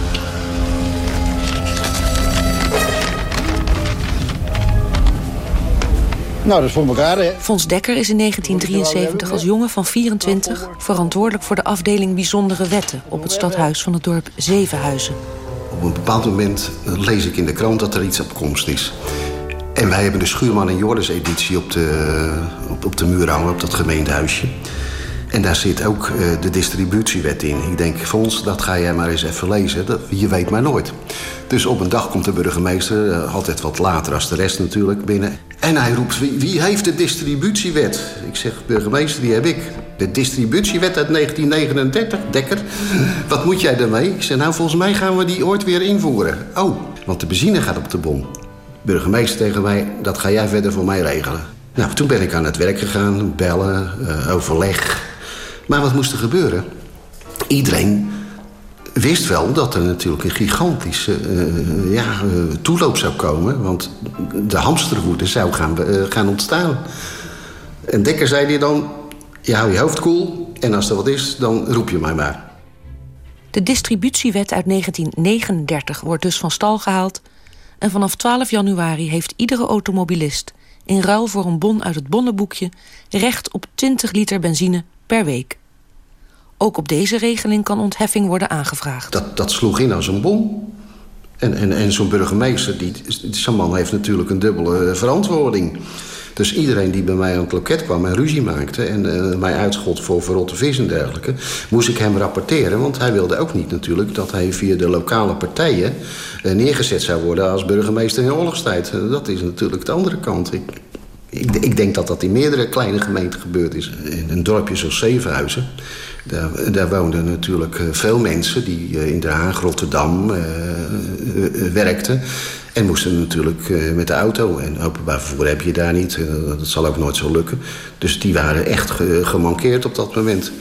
Nou, dat is voor elkaar, hè. Fons Dekker is in 1973 als jongen van 24... verantwoordelijk voor de afdeling Bijzondere Wetten... op het stadhuis van het dorp Zevenhuizen. Op een bepaald moment lees ik in de krant dat er iets op komst is. En wij hebben de Schuurman en Joris editie op de, op, op de muur hangen, op dat gemeentehuisje. En daar zit ook uh, de distributiewet in. Ik denk, Fons, dat ga jij maar eens even lezen. Dat, je weet maar nooit. Dus op een dag komt de burgemeester, uh, altijd wat later als de rest natuurlijk, binnen. En hij roept, wie, wie heeft de distributiewet? Ik zeg, burgemeester, die heb ik. De distributiewet uit 1939, Dekker. Wat moet jij daarmee? Ik zei, nou, volgens mij gaan we die ooit weer invoeren. Oh, want de benzine gaat op de bon. Burgemeester tegen mij, dat ga jij verder voor mij regelen. Nou, toen ben ik aan het werk gegaan, bellen, uh, overleg. Maar wat moest er gebeuren? Iedereen wist wel dat er natuurlijk een gigantische uh, ja, uh, toeloop zou komen. Want de hamsterwoede zou gaan, gaan ontstaan. En Dekker zei hij dan, je houdt je hoofd koel... en als er wat is, dan roep je mij maar. De distributiewet uit 1939 wordt dus van stal gehaald... en vanaf 12 januari heeft iedere automobilist... in ruil voor een bon uit het bonnenboekje... recht op 20 liter benzine per week. Ook op deze regeling kan ontheffing worden aangevraagd. Dat, dat sloeg in als een bom. En, en, en zo'n burgemeester, die, zo'n man heeft natuurlijk een dubbele verantwoording... Dus iedereen die bij mij aan het loket kwam en ruzie maakte... en uh, mij uitschot voor verrotte vis en dergelijke... moest ik hem rapporteren. Want hij wilde ook niet natuurlijk dat hij via de lokale partijen... Uh, neergezet zou worden als burgemeester in oorlogstijd. Dat is natuurlijk de andere kant. Ik, ik, ik, denk dat dat in meerdere kleine gemeenten gebeurd is. In een dorpje zoals Zevenhuizen... Daar, daar, woonden natuurlijk veel mensen die in Den Haag, Rotterdam uh, werkten. En moesten natuurlijk met de auto. En openbaar vervoer heb je daar niet. dat zal ook nooit zo lukken. Dus die waren echt ge gemankeerd op dat moment.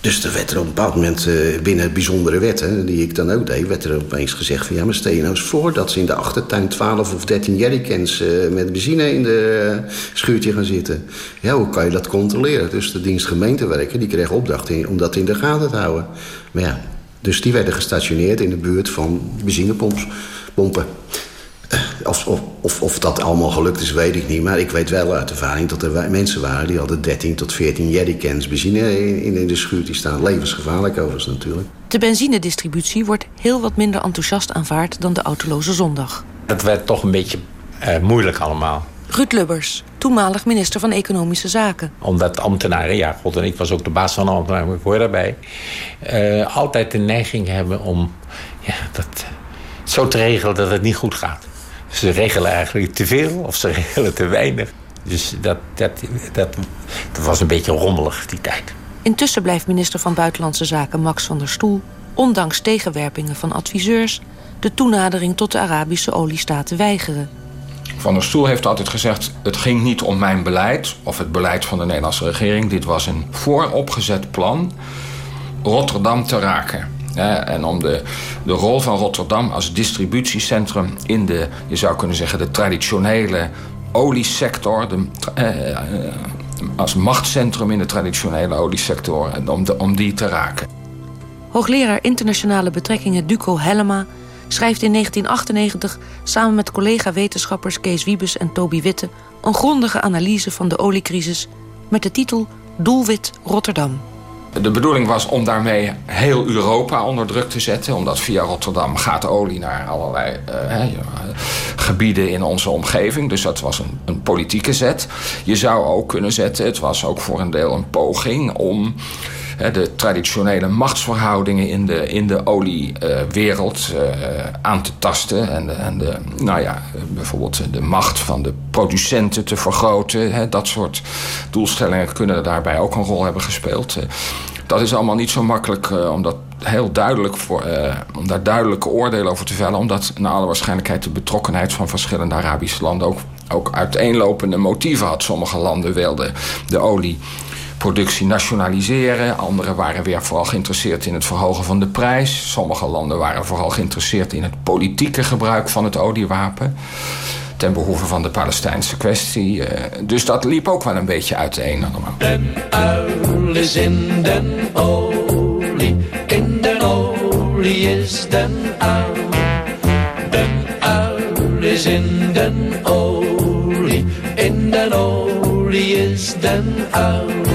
Dus er werd er op een bepaald moment uh, binnen bijzondere wetten... die ik dan ook deed, werd er opeens gezegd van... ja, maar stel je nou eens voor dat ze in de achtertuin 12 of 13 jerrycans... Uh, met benzine in de schuurtje gaan zitten. Ja, hoe kan je dat controleren? Dus de dienst gemeentewerken die kreeg opdracht om dat in de gaten te houden. Maar ja, dus die werden gestationeerd in de buurt van benzinepompen. Of, of, of, of, dat allemaal gelukt is, weet ik niet. Maar ik weet wel uit ervaring dat er mensen waren... die hadden 13 tot 14 jerrycans benzine in, in de schuur. Die staan levensgevaarlijk overigens natuurlijk. De benzinedistributie wordt heel wat minder enthousiast aanvaard... dan de autoloze zondag. Het werd toch een beetje uh, moeilijk allemaal. Ruud Lubbers, toenmalig minister van Economische Zaken. Omdat ambtenaren, ja, god en ik was ook de baas van de ambtenaren... maar ik hoor daarbij... Uh, altijd de neiging hebben om ja, dat zo te regelen dat het niet goed gaat. Ze regelen eigenlijk te veel of ze regelen te weinig. Dus dat, dat, dat, dat was een beetje rommelig, die tijd. Intussen blijft minister van Buitenlandse Zaken Max van der Stoel... ondanks tegenwerpingen van adviseurs... de toenadering tot de Arabische oliestaten weigeren. Van der Stoel heeft altijd gezegd... het ging niet om mijn beleid of het beleid van de Nederlandse regering. Dit was een vooropgezet plan Rotterdam te raken en om de, de rol van Rotterdam als distributiecentrum in de, je zou kunnen zeggen, de traditionele oliesector, eh, eh, als machtscentrum in de traditionele oliesector, en om, om die te raken. Hoogleraar internationale betrekkingen Duco Hellema schrijft in 1998 samen met collega-wetenschappers Kees Wiebes en Toby Witte een grondige analyse van de oliecrisis met de titel Doelwit Rotterdam. De bedoeling was om daarmee heel Europa onder druk te zetten. Omdat via Rotterdam gaat olie naar allerlei uh, gebieden in onze omgeving. Dus dat was een, een, politieke zet. Je zou ook kunnen zetten, het was ook voor een deel een poging om de traditionele machtsverhoudingen in de, in de oliewereld uh, aan te tasten. En, en de, nou ja, bijvoorbeeld de macht van de producenten te vergroten. dat soort doelstellingen kunnen daarbij ook een rol hebben gespeeld. dat is allemaal niet zo makkelijk uh, om dat heel duidelijk voor, om daar duidelijke oordelen over te vellen. Omdat naar alle waarschijnlijkheid de betrokkenheid van verschillende Arabische landen ook, ook uiteenlopende motieven had. Sommige landen wilden de olie productie nationaliseren. Anderen waren weer vooral geïnteresseerd in het verhogen van de prijs. Sommige landen waren vooral geïnteresseerd in het politieke gebruik van het oliewapen. Ten behoeve van de Palestijnse kwestie. Dus dat liep ook wel een beetje uiteen. Den uil is in in is den uil. Is in in is.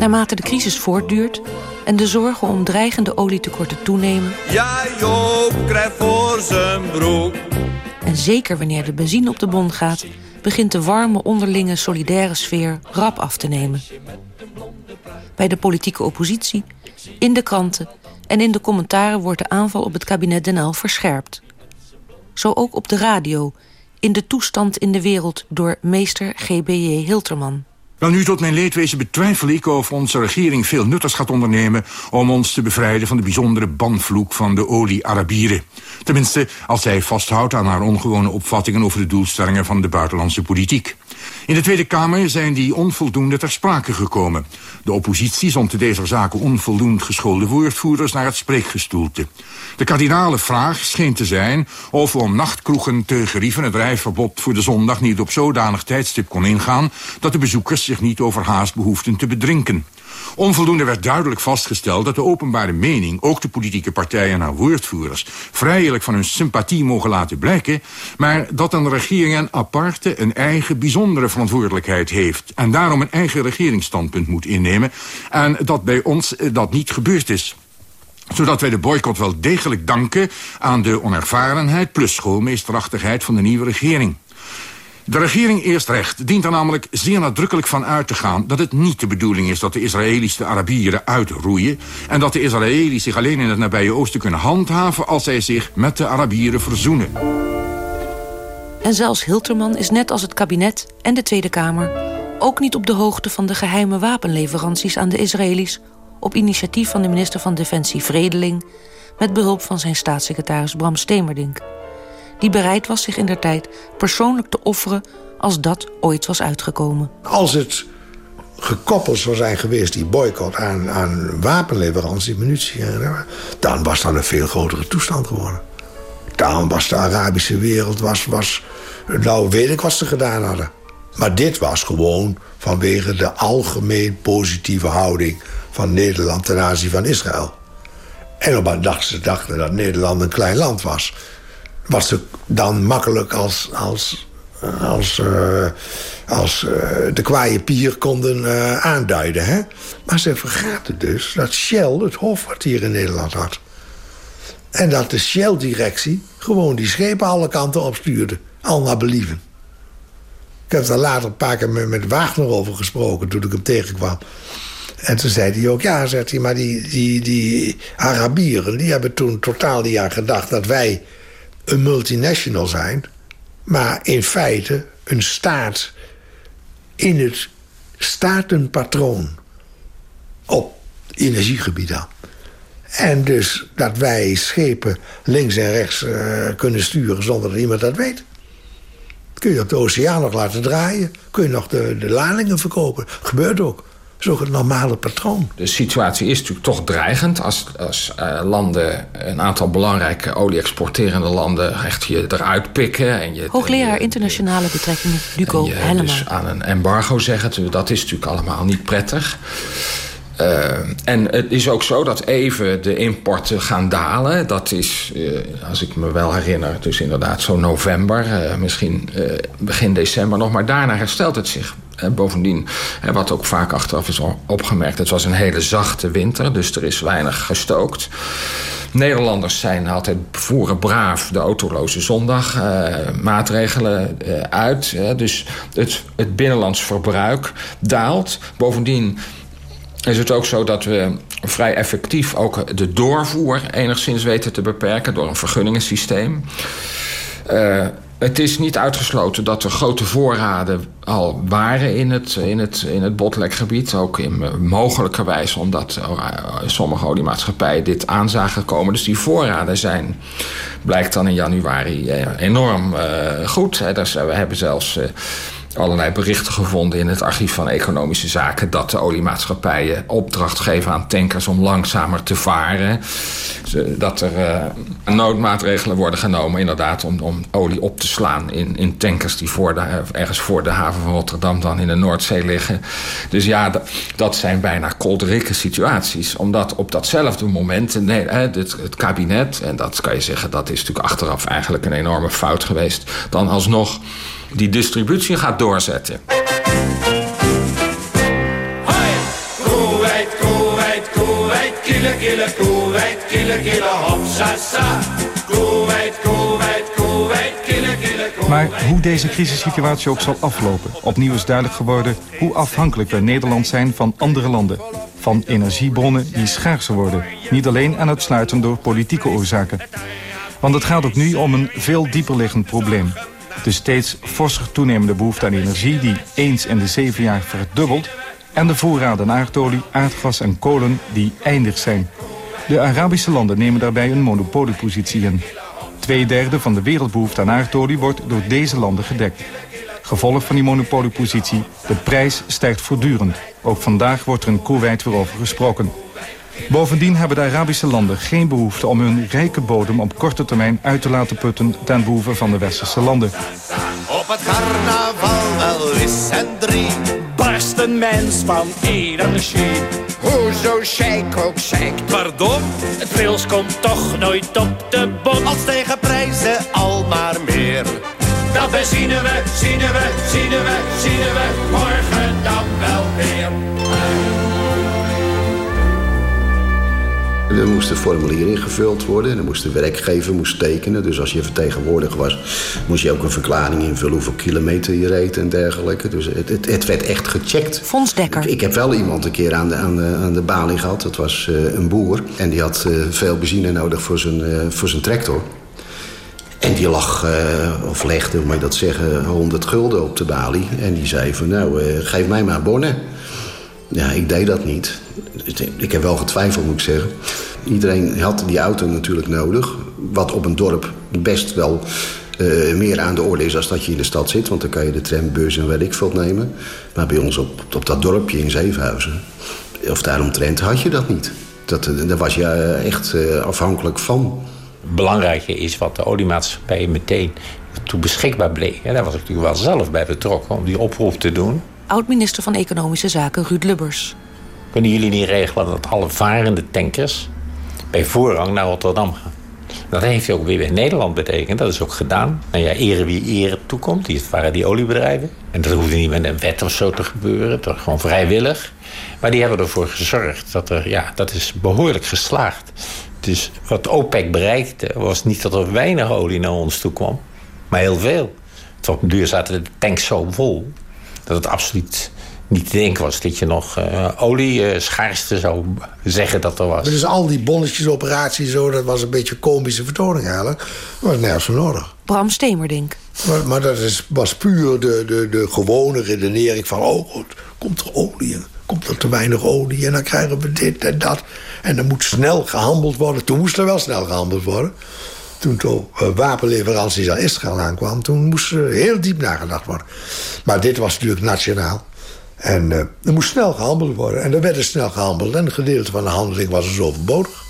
Naarmate de crisis voortduurt en de zorgen om dreigende olietekorten toenemen... Ja, Joop krijgt voor zijn broek. En zeker wanneer de benzine op de bon gaat... begint de warme onderlinge solidaire sfeer rap af te nemen. Bij de politieke oppositie, in de kranten en in de commentaren... wordt de aanval op het kabinet Den Uyl verscherpt. Zo ook op de radio, in de toestand in de wereld door meester G.B.J. Hilterman. Wel nu tot mijn leedwezen betwijfel ik of onze regering veel nuttigs gaat ondernemen om ons te bevrijden van de bijzondere banvloek van de olie-Arabieren. Tenminste, als zij vasthoudt aan haar ongewone opvattingen over de doelstellingen van de buitenlandse politiek. In de Tweede Kamer zijn die onvoldoende ter sprake gekomen. De oppositie zond deze zaken onvoldoende geschoolde woordvoerders naar het spreekgestoelte. De kardinale vraag scheen te zijn of om nachtkroegen te gerieven het rijverbod voor de zondag niet op zodanig tijdstip kon ingaan dat de bezoekers zich niet overhaast behoefden te bedrinken. Onvoldoende werd duidelijk vastgesteld dat de openbare mening, ook de politieke partijen en haar woordvoerders, vrijelijk van hun sympathie mogen laten blijken, maar dat een regering een aparte, een eigen, bijzondere verantwoordelijkheid heeft en daarom een eigen regeringsstandpunt moet innemen en dat bij ons eh, dat niet gebeurd is zodat wij de boycott wel degelijk danken aan de onervarenheid plus schoolmeesterachtigheid van de nieuwe regering. De regering Eerst Recht dient er namelijk zeer nadrukkelijk van uit te gaan... dat het niet de bedoeling is dat de Israëli's de Arabieren uitroeien... en dat de Israëli's zich alleen in het nabije oosten kunnen handhaven... als zij zich met de Arabieren verzoenen. En zelfs Hilterman is net als het kabinet en de Tweede Kamer... ook niet op de hoogte van de geheime wapenleveranties aan de Israëli's... op initiatief van de minister van Defensie Vredeling... met behulp van zijn staatssecretaris Bram Stemerdink die bereid was zich in der tijd persoonlijk te offeren als dat ooit was uitgekomen. Als het gekoppeld zou zijn geweest, die boycott, aan, aan wapenleverantie, munitie... dan was dat een veel grotere toestand geworden. Dan was de Arabische wereld, was, was, nou weet ik wat ze gedaan hadden. Maar dit was gewoon vanwege de algemeen positieve houding van Nederland ten aanzien van Israël. En omdat ze dachten dat Nederland een klein land was wat ze dan makkelijk als, als, als, uh, als uh, de kwaaie pier konden aanduiden. Hè? Maar ze vergaten dus dat Shell het hoofdkwartier in Nederland had. En dat de Shell-directie gewoon die schepen alle kanten opstuurde. Al naar believen. Ik heb daar later een paar keer met, met Wagner over gesproken toen ik hem tegenkwam. En toen zei hij ook, ja, zegt hij, maar die, die, die Arabieren... die hebben toen totaal niet aan gedacht dat wij een multinational zijn... maar in feite een staat in het statenpatroon op energiegebied. En dus dat wij schepen links en rechts uh, kunnen sturen zonder dat iemand dat weet. Kun je op de oceaan nog laten draaien. Kun je nog de, de ladingen verkopen. Gebeurt ook is ook het normale patroon. De situatie is natuurlijk toch dreigend als, als uh, landen, een aantal belangrijke olie-exporterende landen, echt je eruit pikken. En je, Hoogleraar en internationale betrekkingen, Duco je Dus aan een embargo zeggen, dat is natuurlijk allemaal niet prettig. Uh, en het is ook zo dat even de importen gaan dalen. Dat is, uh, als ik me wel herinner, dus inderdaad zo november, uh, misschien begin december nog. Maar daarna herstelt het zich. Bovendien, wat ook vaak achteraf is opgemerkt... het was een hele zachte winter, dus er is weinig gestookt. Nederlanders zijn altijd voeren braaf de autoloze zondag maatregelen uit. dus het, het binnenlands verbruik daalt. Bovendien is het ook zo dat we vrij effectief ook de doorvoer enigszins weten te beperken door een vergunningensysteem. Het is niet uitgesloten dat er grote voorraden al waren in het, in het, in het botlekgebied. Ook in mogelijkerwijs omdat uh, sommige oliemaatschappijen dit aan zagen komen. Dus die voorraden zijn, blijkt dan in januari, uh, enorm goed. Hè. Dus, we hebben zelfs allerlei berichten gevonden in het archief van economische zaken dat de oliemaatschappijen opdracht geven aan tankers om langzamer te varen. Dat er uh, noodmaatregelen worden genomen, inderdaad, om, om olie op te slaan in, in tankers die voor de, ergens voor de haven van Rotterdam dan in de Noordzee liggen. Dus ja, dat zijn bijna kolderikke situaties. Omdat op datzelfde moment nee, het kabinet, en dat kan je zeggen, dat is natuurlijk achteraf eigenlijk een enorme fout geweest, dan alsnog die distributie gaat doorzetten. Kille, kille, kille, Maar hoe deze crisissituatie ook zal aflopen... opnieuw is duidelijk geworden hoe afhankelijk wij Nederland zijn van andere landen. Van energiebronnen die schaarser worden. Niet alleen aan het sluiten door politieke oorzaken. Want het gaat ook nu om een veel dieper liggend probleem. De steeds forser toenemende behoefte aan energie die eens in de zeven jaar verdubbelt... en de voorraden aardolie, aardgas en kolen die eindig zijn. De Arabische landen nemen daarbij een monopoliepositie in. Tweederde van de wereldbehoefte aan aardolie wordt door deze landen gedekt. Gevolg van die monopoliepositie, de prijs stijgt voortdurend. Ook vandaag wordt er in Kuwait weer over gesproken. Bovendien hebben de Arabische landen geen behoefte om hun rijke bodem op korte termijn uit te laten putten ten behoeve van de westerse landen. Op het carnaval wel wis en drie barst een mens van energie. Hoezo shake ook shake? Pardon? Het pils komt toch nooit op de bon. Als tegen prijzen al maar meer. Dat zien we, zien we, zien we, zien we morgen dan wel weer. Er moest een formulier ingevuld worden en er moest de werkgever moest tekenen. Dus als je vertegenwoordiger was, moest je ook een verklaring invullen hoeveel kilometer je reed en dergelijke. Dus het, het, het werd echt gecheckt. Fons Dekker. Ik, ik, heb wel iemand een keer aan de, aan de, aan de balie gehad. Dat was uh, een boer en die had uh, veel benzine nodig voor zijn, uh, voor zijn tractor. En die lag, of legde, hoe moet je dat zeggen, 100 gulden op de balie. En die zei van, nou, geef mij maar bonnen. Ja, ik deed dat niet. Ik heb wel getwijfeld, moet ik zeggen. Iedereen had die auto natuurlijk nodig. Wat op een dorp best wel uh, meer aan de orde is als dat je in de stad zit. Want dan kan je de tram, bus en weet ik veel nemen. Maar bij ons op, op dat dorpje in Zevenhuizen... of daaromtrent had je dat niet. Dat, daar was je echt uh, afhankelijk van. Belangrijke is wat de oliemaatschappij meteen toen beschikbaar bleek. Daar was ik natuurlijk wel zelf bij betrokken om die oproep te doen oud-minister van Economische Zaken Ruud Lubbers. Kunnen jullie niet regelen dat alle varende tankers bij voorrang naar Rotterdam gaan? Dat heeft ook weer bij Nederland betekend. Dat is ook gedaan. Nou ja, ere wie ere toekomt. Die waren die oliebedrijven. En dat hoefde niet met een wet of zo te gebeuren. Dat gewoon vrijwillig. Maar die hebben ervoor gezorgd dat er, ja, dat is behoorlijk geslaagd. Dus wat OPEC bereikte, was niet dat er weinig olie naar ons toe kwam. Maar heel veel. Tot op duur zaten de tanks zo vol dat het absoluut niet te denken was dat je nog uh, olieschaarste uh, zou zeggen dat er was. Dus al die bonnetjesoperaties, zo, dat was een beetje een komische vertoning eigenlijk. Dat was nergens voor nodig. Bram Stemerdink. Maar, maar dat is, was puur de, de, de gewone redenering van... oh, goed, komt er olie in? Komt er te weinig olie en dan krijgen we dit en dat. En dan moet snel gehandeld worden. Toen moest er wel snel gehandeld worden. Toen de uh, wapenleveranties aan Israël aankwam... toen moest er heel diep nagedacht worden. Maar dit was natuurlijk nationaal. En uh, er moest snel gehandeld worden. En er werd er snel gehandeld. En een gedeelte van de handeling was dus overbodig.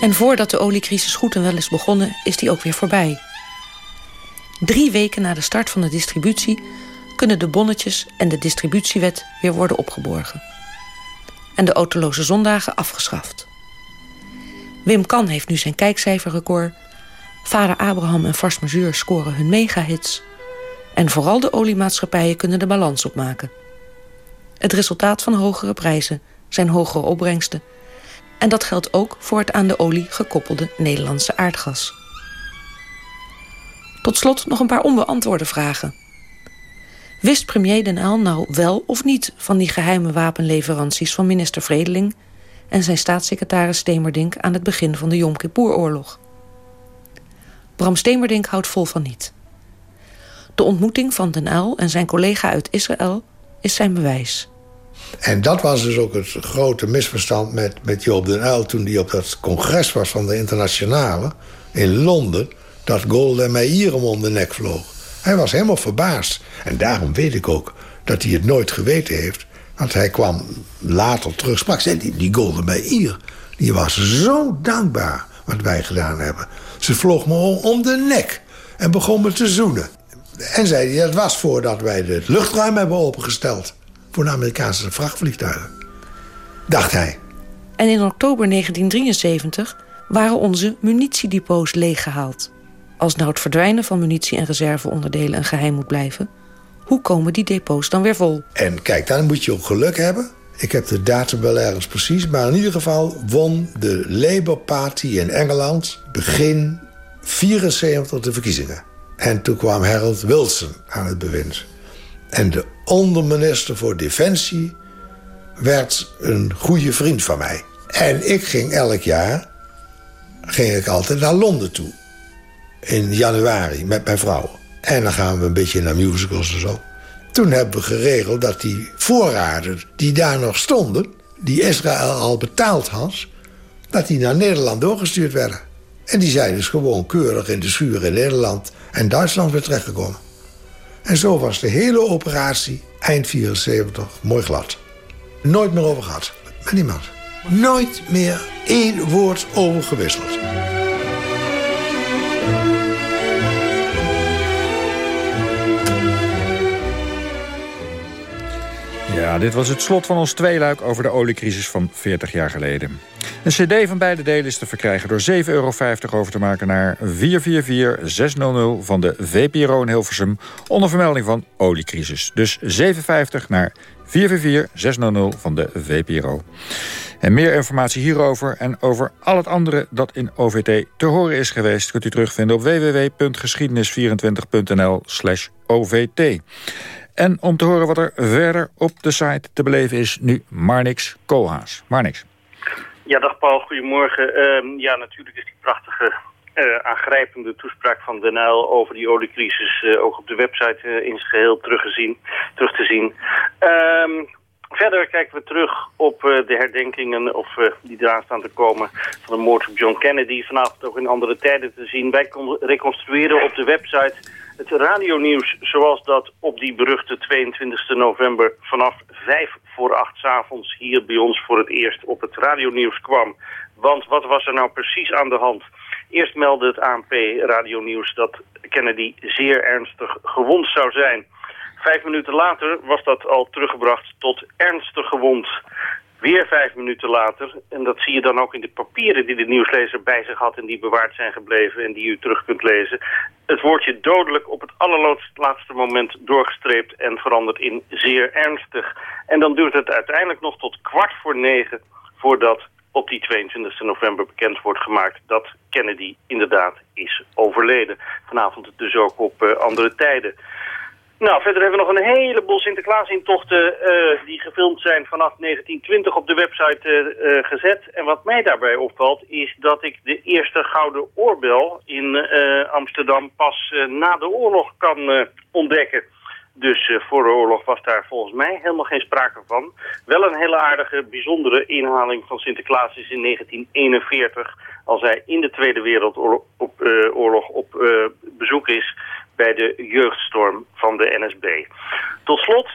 En voordat de oliecrisis goed en wel is begonnen, is die ook weer voorbij. Drie weken na de start van de distributie... kunnen de bonnetjes en de distributiewet weer worden opgeborgen. En de autoloze zondagen afgeschaft. Wim Kan heeft nu zijn kijkcijferrecord. Vader Abraham en Mazuur scoren hun megahits. En vooral de oliemaatschappijen kunnen de balans opmaken. Het resultaat van hogere prijzen zijn hogere opbrengsten. En dat geldt ook voor het aan de olie gekoppelde Nederlandse aardgas. Tot slot nog een paar onbeantwoorde vragen. Wist premier Den Uyl nou wel of niet van die geheime wapenleveranties van minister Vredeling en zijn staatssecretaris Stemerdink aan het begin van de Yom Kippur-oorlog. Bram Stemerdink houdt vol van niet. De ontmoeting van Den Uyl en zijn collega uit Israël is zijn bewijs. En dat was dus ook het grote misverstand met, met Joop den Uyl... toen hij op dat congres was van de Internationale in Londen... dat Golda Meir hem om de nek vloog. Hij was helemaal verbaasd. En daarom weet ik ook dat hij het nooit geweten heeft... Want hij kwam later terug, sprak zei die, die Golden Meir... die was zo dankbaar wat wij gedaan hebben. Ze vloog me om de nek en begon me te zoenen. En zei dat was voordat wij het luchtruim hebben opengesteld... voor de Amerikaanse vrachtvliegtuigen. Dacht hij. En in oktober 1973 waren onze munitiedepots leeggehaald. Als nou het verdwijnen van munitie en reserveonderdelen een geheim moet blijven... Hoe komen die depots dan weer vol? En kijk, dan moet je ook geluk hebben. Ik heb de datum wel ergens precies. Maar in ieder geval won de Labour Party in Engeland... begin 74 de verkiezingen. En toen kwam Harold Wilson aan het bewind. En de onderminister voor Defensie werd een goede vriend van mij. En ik ging elk jaar ging ik altijd naar Londen toe. In januari met mijn vrouw. En dan gaan we een beetje naar musicals en zo. Toen hebben we geregeld dat die voorraden die daar nog stonden... die Israël al betaald had... dat die naar Nederland doorgestuurd werden. En die zijn dus gewoon keurig in de schuur in Nederland... en Duitsland weer terechtgekomen. En zo was de hele operatie eind 74 mooi glad. Nooit meer over gehad. Met niemand. Nooit meer één woord over gewisseld. Ja, dit was het slot van ons tweeluik over de oliecrisis van 40 jaar geleden. Een cd van beide delen is te verkrijgen door 7,50 euro over te maken naar 444-600 van de VPRO in Hilversum onder vermelding van oliecrisis. Dus 7,50 naar 444-600 van de VPRO. En meer informatie hierover en over al het andere dat in OVT te horen is geweest... kunt u terugvinden op www.geschiedenis24.nl OVT. En om te horen wat er verder op de site te beleven is... nu Marnix Koolhaas. Marnix. Ja, dag Paul, goedemorgen. Ehm, ja, natuurlijk is die prachtige, uh, aangrijpende toespraak van Den Uyl over die oliecrisis uh, ook op de website uh, in zijn geheel terug te zien. Um, verder kijken we terug op de herdenkingen of, die eraan staan te komen van de moord op John Kennedy. Vanavond ook in andere tijden te zien. Wij reconstrueren op de website het radionieuws zoals dat op die beruchte 22 november vanaf 5 voor 8 s avonds hier bij ons voor het eerst op het radionieuws kwam. Want wat was er nou precies aan de hand? Eerst meldde het ANP radionieuws dat Kennedy zeer ernstig gewond zou zijn. Vijf minuten later was dat al teruggebracht tot ernstig gewond. Weer vijf minuten later, en dat zie je dan ook in de papieren die de nieuwslezer bij zich had en die bewaard zijn gebleven en die u terug kunt lezen. Het woordje dodelijk op het allerlaatste moment doorgestreept en veranderd in zeer ernstig. En dan duurt het uiteindelijk nog tot kwart voor negen voordat op die 22 november bekend wordt gemaakt dat Kennedy inderdaad is overleden. Vanavond dus ook op uh, andere tijden. Nou, verder hebben we nog een heleboel Sinterklaasintochten uh, die gefilmd zijn vanaf 1920 op de website uh, uh, gezet. En wat mij daarbij opvalt is dat ik de eerste gouden oorbel in Amsterdam pas na de oorlog kan ontdekken. Dus voor de oorlog was daar volgens mij helemaal geen sprake van. Wel een hele aardige, bijzondere inhaling van Sinterklaas is in 1941... als hij in de Tweede Wereldoorlog op, oorlog op bezoek is bij de jeugdstorm van de NSB. Tot slot,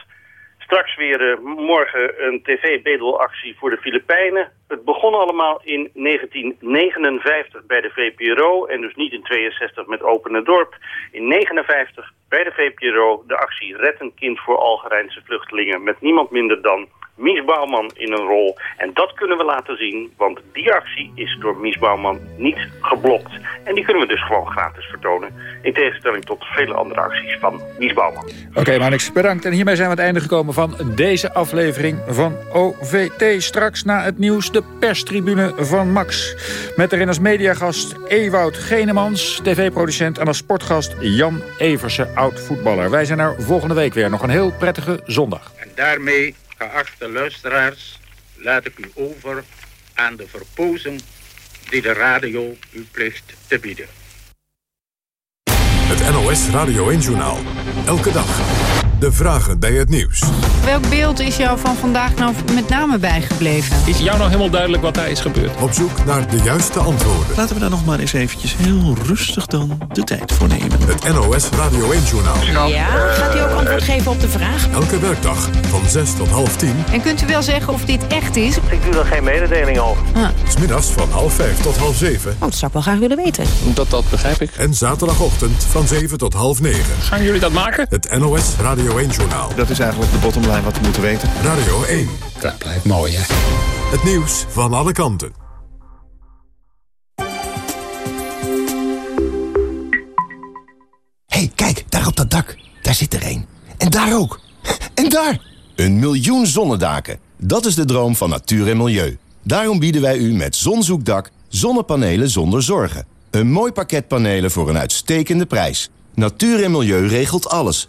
straks weer uh, morgen een tv-bedelactie voor de Filipijnen. Het begon allemaal in 1959 bij de VPRO en dus niet in 62 met Opene Dorp. In 59 bij de VPRO de actie Red een kind voor Algerijnse vluchtelingen met niemand minder dan Mies Bouwman in een rol. En dat kunnen we laten zien, want die actie is door Mies Bouwman niet geblokt. En die kunnen we dus gewoon gratis vertonen. In tegenstelling tot vele andere acties van Mies Bouwman. Oké, okay, Manix, bedankt. En hiermee zijn we aan het einde gekomen van deze aflevering van OVT. Straks na het nieuws de perstribune van Max. Met erin als mediagast Ewout Genemans, tv-producent... en als sportgast Jan Eversen, oud-voetballer. Wij zijn er volgende week weer. Nog een heel prettige zondag. En daarmee geachte luisteraars, laat ik u over aan de verpozen die de radio u plicht te bieden. Het NOS Radio 1-journaal. Elke dag. De vragen bij het nieuws. Welk beeld is jou van vandaag nou met name bijgebleven? Is jou nou helemaal duidelijk wat daar is gebeurd? Op zoek naar de juiste antwoorden. Laten we daar nog maar eens eventjes heel rustig dan de tijd voor nemen. Het NOS Radio 1-journaal. Ja, gaat u ook antwoord geven op de vraag? Elke werkdag van 6 tot half 10. En kunt u wel zeggen of dit echt is? Ik doe er geen mededeling over. Ah. Smiddags van half 5 tot half 7. Oh, dat zou ik wel graag willen weten. Dat, dat begrijp ik. En zaterdagochtend van 7 tot half 9. Gaan jullie dat maken? Het NOS Radio 1-journaal. Dat is eigenlijk de bottomline wat we moeten weten. Radio 1. Dat blijft mooi, hè? Het nieuws van alle kanten. hey, kijk, daar op dat dak. Daar zit er één. En daar ook. En daar! Een miljoen zonnedaken. Dat is de droom van natuur en milieu. Daarom bieden wij u met Zonzoekdak zonnepanelen zonder zorgen. Een mooi pakket panelen voor een uitstekende prijs. Natuur en milieu regelt alles.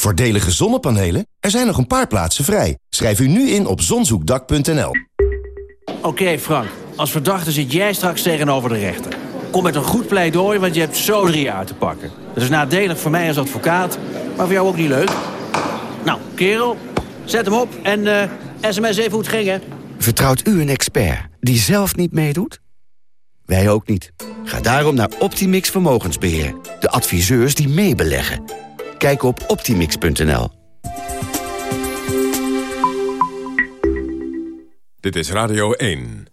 Voordelige zonnepanelen? Er zijn nog een paar plaatsen vrij. Schrijf u nu in op zonzoekdak.nl. Oké Frank, als verdachte zit jij straks tegenover de rechter. Kom met een goed pleidooi, want je hebt zo drie jaar te pakken. Dat is nadelig voor mij als advocaat, maar voor jou ook niet leuk. Nou, kerel, zet hem op en uh, sms even hoe het ging, hè. Vertrouwt u een expert die zelf niet meedoet? Wij ook niet. Ga daarom naar Optimix Vermogensbeheer. De adviseurs die meebeleggen. Kijk op optimix.nl. Dit is Radio 1.